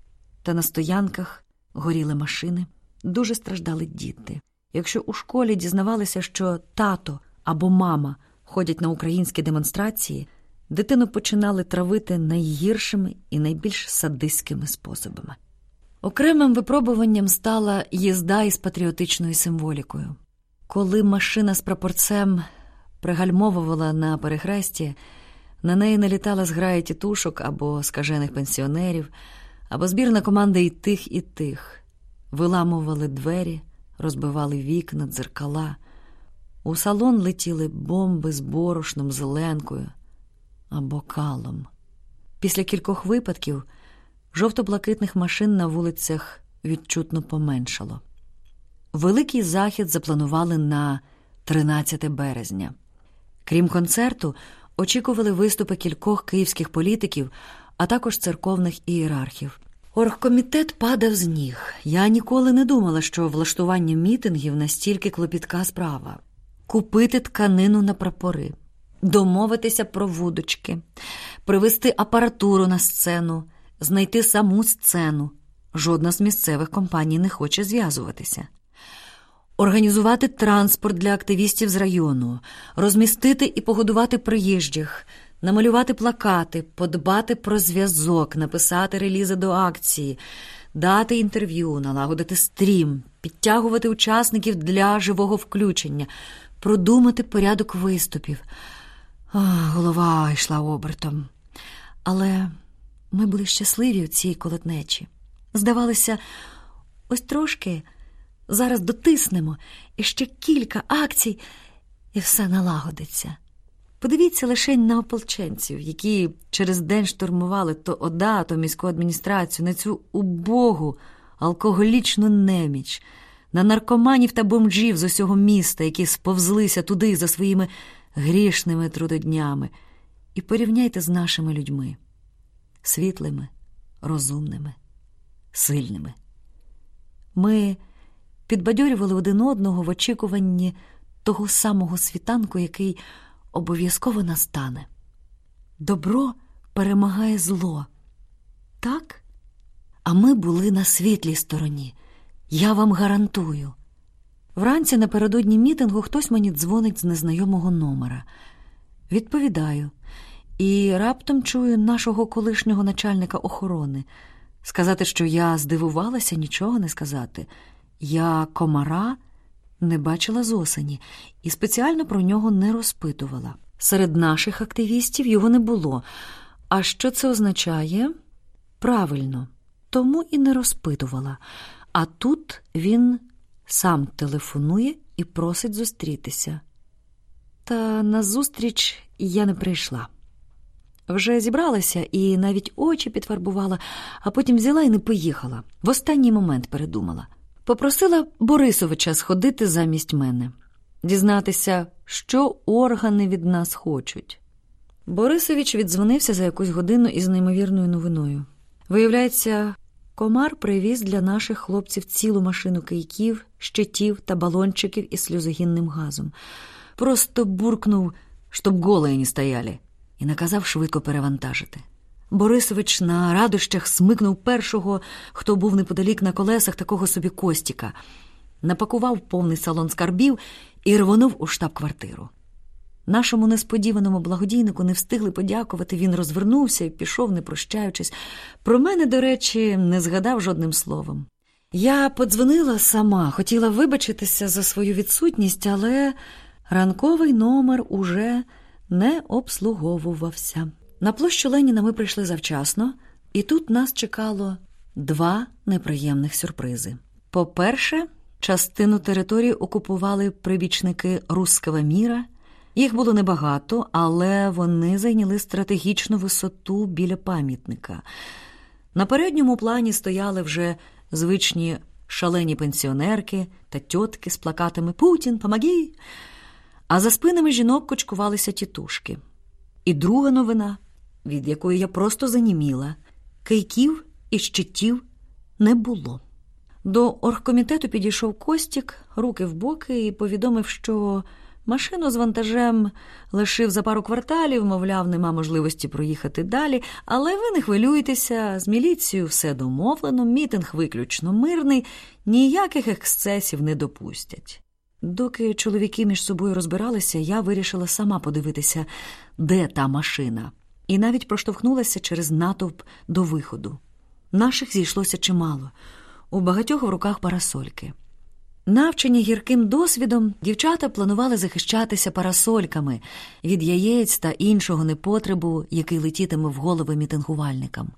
та на стоянках горіли машини, дуже страждали діти. Якщо у школі дізнавалися, що тато або мама ходять на українські демонстрації, дитину починали травити найгіршими і найбільш садистськими способами. Окремим випробуванням стала їзда із патріотичною символікою. Коли машина з прапорцем пригальмовувала на перехресті, на неї налітала зграя тітушок або скажених пенсіонерів, або збірна команда і тих, і тих, виламували двері, розбивали вікна, дзеркала. У салон летіли бомби з борошном, зеленкою або калом. Після кількох випадків жовто-блакитних машин на вулицях відчутно поменшало. Великий захід запланували на 13 березня. Крім концерту, очікували виступи кількох київських політиків, а також церковних ієрархів. Оргкомітет падав з ніг. Я ніколи не думала, що влаштування мітингів настільки клопітка справа. Купити тканину на прапори, домовитися про вудочки, привезти апаратуру на сцену, знайти саму сцену. Жодна з місцевих компаній не хоче зв'язуватися. Організувати транспорт для активістів з району, розмістити і погодувати приїжджих, намалювати плакати, подбати про зв'язок, написати релізи до акції, дати інтерв'ю, налагодити стрім, підтягувати учасників для живого включення, продумати порядок виступів. Ах, голова йшла обертом. Але ми були щасливі у цій колотнечі. Здавалося, ось трошки зараз дотиснемо і ще кілька акцій, і все налагодиться. Подивіться лише на ополченців, які через день штурмували то ОДА, то міську адміністрацію, на цю убогу алкоголічну неміч, на наркоманів та бомжів з усього міста, які сповзлися туди за своїми грішними трудоднями, і порівняйте з нашими людьми світлими, розумними, сильними. Ми підбадьорювали один одного в очікуванні того самого світанку, який обов'язково настане. Добро перемагає зло. Так? А ми були на світлій стороні. Я вам гарантую. Вранці напередодні мітингу хтось мені дзвонить з незнайомого номера. Відповідаю, і раптом чую нашого колишнього начальника охорони. Сказати, що я здивувалася, нічого не сказати. Я комара не бачила з осені і спеціально про нього не розпитувала. Серед наших активістів його не було. А що це означає? Правильно, тому і не розпитувала. А тут він сам телефонує і просить зустрітися. Та на зустріч я не прийшла. Вже зібралася і навіть очі підфарбувала, а потім взяла і не поїхала. В останній момент передумала. Попросила Борисовича сходити замість мене, дізнатися, що органи від нас хочуть. Борисович віддзвонився за якусь годину із неймовірною новиною. Виявляється, комар привіз для наших хлопців цілу машину кийків, щитів та балончиків із сльозогінним газом. Просто буркнув, щоб голої не стояли, і наказав швидко перевантажити. Борисович на радощах смикнув першого, хто був неподалік на колесах такого собі Костіка, напакував повний салон скарбів і рвонув у штаб-квартиру. Нашому несподіваному благодійнику не встигли подякувати, він розвернувся і пішов, не прощаючись. Про мене, до речі, не згадав жодним словом. Я подзвонила сама, хотіла вибачитися за свою відсутність, але ранковий номер уже не обслуговувався. На площу Леніна ми прийшли завчасно, і тут нас чекало два неприємних сюрпризи. По-перше, частину території окупували прибічники Руского міра. Їх було небагато, але вони зайняли стратегічну висоту біля пам'ятника. На передньому плані стояли вже звичні шалені пенсіонерки та тьотки з плакатами Путін, помоги! А за спинами жінок кочкувалися тітушки. І друга новина, від якої я просто заніміла, кийків і щитів не було. До оргкомітету підійшов Костік, руки в боки, і повідомив, що машину з вантажем лишив за пару кварталів, мовляв, нема можливості проїхати далі. Але ви не хвилюйтеся, з міліцією все домовлено, мітинг виключно мирний, ніяких ексцесів не допустять. Доки чоловіки між собою розбиралися, я вирішила сама подивитися, де та машина, і навіть проштовхнулася через натовп до виходу. Наших зійшлося чимало, у багатьох в руках парасольки. Навчені гірким досвідом, дівчата планували захищатися парасольками від яєць та іншого непотребу, який летітиме в голови мітингувальникам.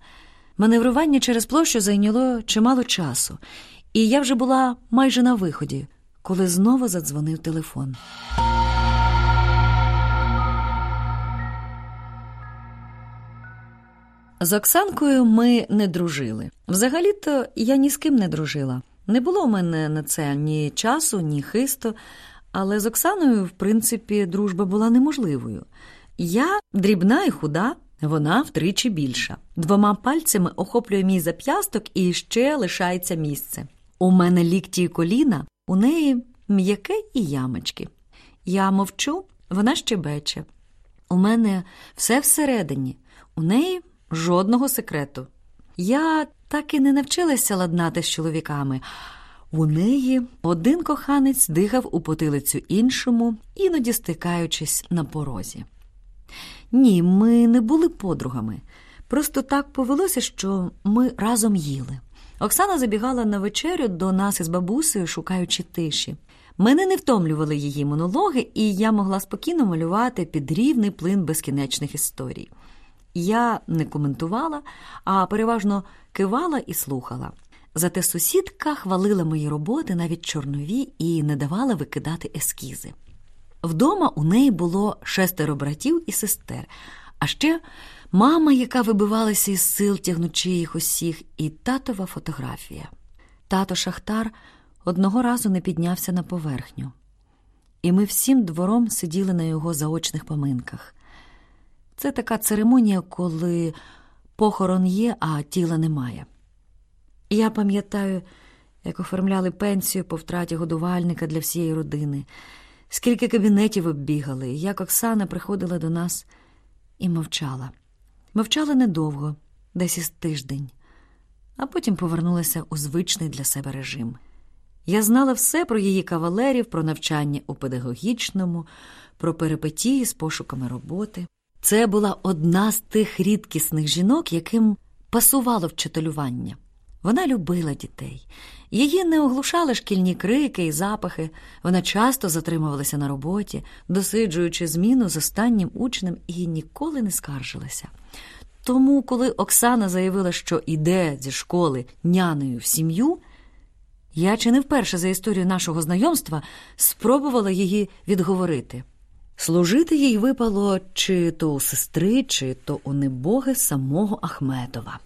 Маневрування через площу зайняло чимало часу, і я вже була майже на виході, коли знову задзвонив телефон. З Оксанкою ми не дружили. Взагалі-то я ні з ким не дружила. Не було в мене на це ні часу, ні хисту, але з Оксаною, в принципі, дружба була неможливою. Я дрібна і худа, вона втричі більша. Двома пальцями охоплює мій зап'ясток і ще лишається місце. У мене лікті і коліна, у неї м'яке і ямочки. Я мовчу, вона щебече. У мене все всередині, у неї жодного секрету. Я так і не навчилася ладнати з чоловіками. У неї один коханець дихав у потилицю іншому, іноді стикаючись на порозі. Ні, ми не були подругами. Просто так повелося, що ми разом їли. Оксана забігала на вечерю до нас із бабусею, шукаючи тиші. Мене не втомлювали її монологи, і я могла спокійно малювати під рівний плин безкінечних історій. Я не коментувала, а переважно кивала і слухала. Зате сусідка хвалила мої роботи навіть чорнові і не давала викидати ескізи. Вдома у неї було шестеро братів і сестер, а ще мама, яка вибивалася із сил, тягнучи їх усіх, і татова фотографія. Тато Шахтар одного разу не піднявся на поверхню, і ми всім двором сиділи на його заочних поминках. Це така церемонія, коли похорон є, а тіла немає. Я пам'ятаю, як оформляли пенсію по втраті годувальника для всієї родини, скільки кабінетів оббігали, як Оксана приходила до нас і мовчала. Мовчала недовго, десь із тиждень, а потім повернулася у звичний для себе режим. Я знала все про її кавалерів, про навчання у педагогічному, про перипетії з пошуками роботи. Це була одна з тих рідкісних жінок, яким пасувало вчителювання. Вона любила дітей. Її не оглушали шкільні крики і запахи. Вона часто затримувалася на роботі, досиджуючи зміну з останнім учнем і ніколи не скаржилася. Тому, коли Оксана заявила, що іде зі школи нянею в сім'ю, я чи не вперше за історію нашого знайомства спробувала її відговорити. Служити їй випало чи то у сестри, чи то у небоги самого Ахметова.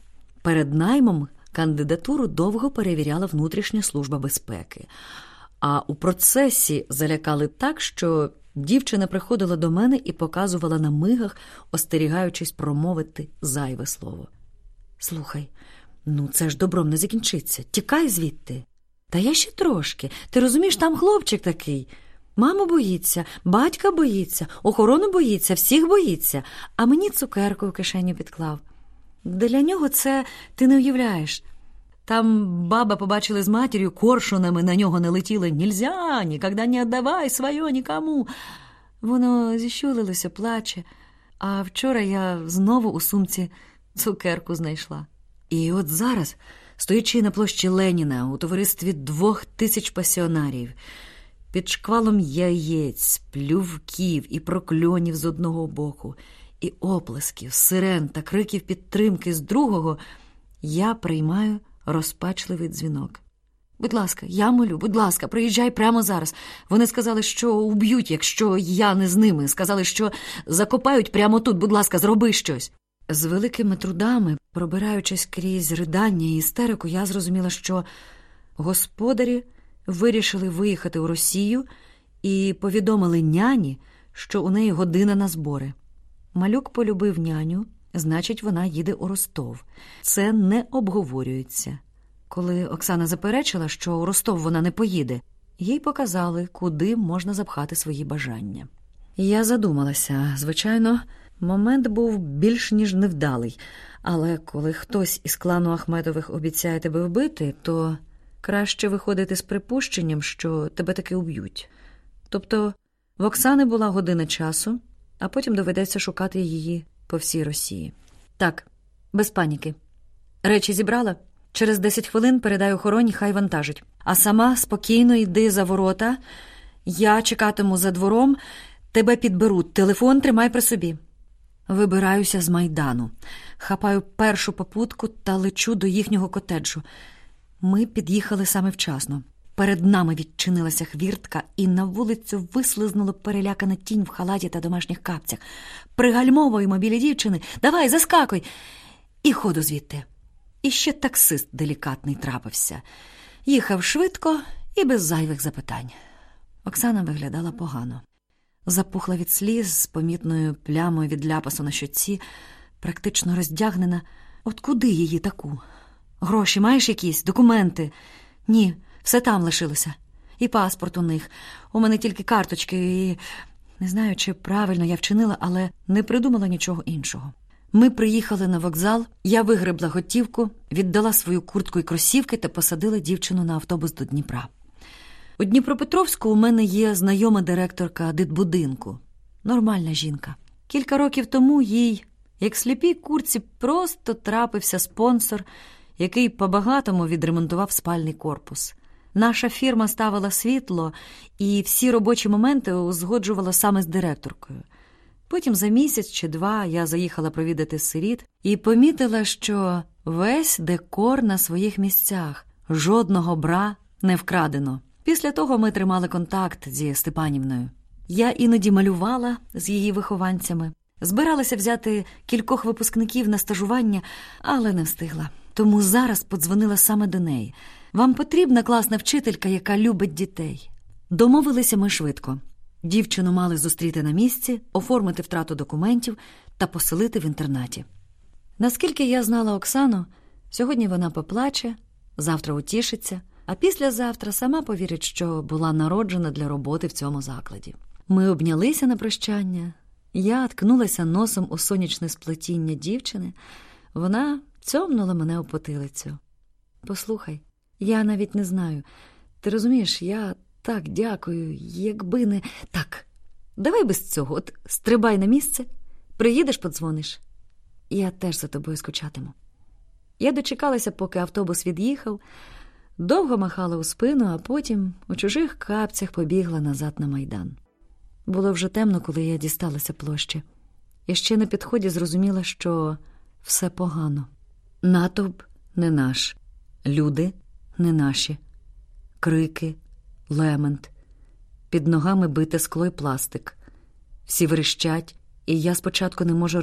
Перед наймом кандидатуру довго перевіряла внутрішня служба безпеки, а у процесі залякали так, що дівчина приходила до мене і показувала на мигах, остерігаючись промовити зайве слово. Слухай, ну це ж добром не закінчиться. Тікай звідти. Та я ще трошки. Ти розумієш, там хлопчик такий. Мама боїться, батька боїться, охорону боїться, всіх боїться, а мені цукерку в кишеню підклав. Для нього це ти не уявляєш. Там баба побачили з матір'ю коршунами на нього не летіли нельзя, ніколи не віддавай своє нікому. Воно зіщулилося, плаче, а вчора я знову у сумці цукерку знайшла. І от зараз, стоячи на площі Леніна у товаристві двох тисяч пасіонарів, під шквалом яєць, плювків і прокльонів з одного боку, і оплесків, сирен та криків підтримки з другого, я приймаю розпачливий дзвінок. Будь ласка, я молю, будь ласка, приїжджай прямо зараз. Вони сказали, що уб'ють, якщо я не з ними. Сказали, що закопають прямо тут, будь ласка, зроби щось. З великими трудами, пробираючись крізь ридання і істерику, я зрозуміла, що господарі вирішили виїхати у Росію і повідомили няні, що у неї година на збори. Малюк полюбив няню, значить, вона їде у Ростов. Це не обговорюється. Коли Оксана заперечила, що у Ростов вона не поїде, їй показали, куди можна запхати свої бажання. Я задумалася, звичайно, момент був більш ніж невдалий, але коли хтось із клану Ахметових обіцяє тебе вбити, то краще виходити з припущенням, що тебе таки уб'ють. Тобто в Оксани була година часу, а потім доведеться шукати її по всій Росії. Так, без паніки. Речі зібрала? Через 10 хвилин передай охороні, хай вантажить. А сама спокійно йди за ворота. Я чекатиму за двором, тебе підберуть. Телефон тримай при собі. Вибираюся з майдану, хапаю першу попутку та лечу до їхнього котеджу. Ми під'їхали саме вчасно. Перед нами відчинилася хвіртка, і на вулицю вислизнула перелякана тінь в халаті та домашніх капцях. Пригальмовуємо біля дівчини. Давай, заскакуй. І ходу звідти. І ще таксист делікатний трапився. Їхав швидко і без зайвих запитань. Оксана виглядала погано. Запухла від сліз з помітною плямою від ляпасу на щоці, практично роздягнена. От куди її таку? Гроші маєш якісь, документи? Ні, все там лишилося. І паспорт у них. У мене тільки карточки, і не знаю, чи правильно я вчинила, але не придумала нічого іншого. Ми приїхали на вокзал, я вигребла готівку, віддала свою куртку і кросівки та посадила дівчину на автобус до Дніпра. У Дніпропетровську у мене є знайома директорка дитбудинку. Нормальна жінка. Кілька років тому їй, як сліпій курці, просто трапився спонсор, який по-багатому відремонтував спальний корпус. Наша фірма ставила світло і всі робочі моменти узгоджувала саме з директоркою. Потім за місяць чи два я заїхала провідати сиріт і помітила, що весь декор на своїх місцях, жодного бра не вкрадено. Після того ми тримали контакт зі Степанівною. Я іноді малювала з її вихованцями, збиралася взяти кількох випускників на стажування, але не встигла. Тому зараз подзвонила саме до неї. Вам потрібна класна вчителька, яка любить дітей. Домовилися ми швидко. Дівчину мали зустріти на місці, оформити втрату документів та поселити в інтернаті. Наскільки я знала Оксану, сьогодні вона поплаче, завтра утішиться, а післязавтра сама повірить, що була народжена для роботи в цьому закладі. Ми обнялися на прощання, я ткнулася носом у сонячне сплетіння дівчини, вона цьомнула мене у потилицю. Послухай, я навіть не знаю. Ти розумієш, я так дякую, якби не. Так, давай без цього. От стрибай на місце, приїдеш, подзвониш. Я теж за тобою скучатиму. Я дочекалася, поки автобус від'їхав, довго махала у спину, а потім у чужих капцях побігла назад на майдан. Було вже темно, коли я дісталася площі. І ще на підході зрозуміла, що все погано. Натовп не наш, люди не наші, крики, лемент, під ногами бите скло й пластик. Всі верещать, і я спочатку не можу роз...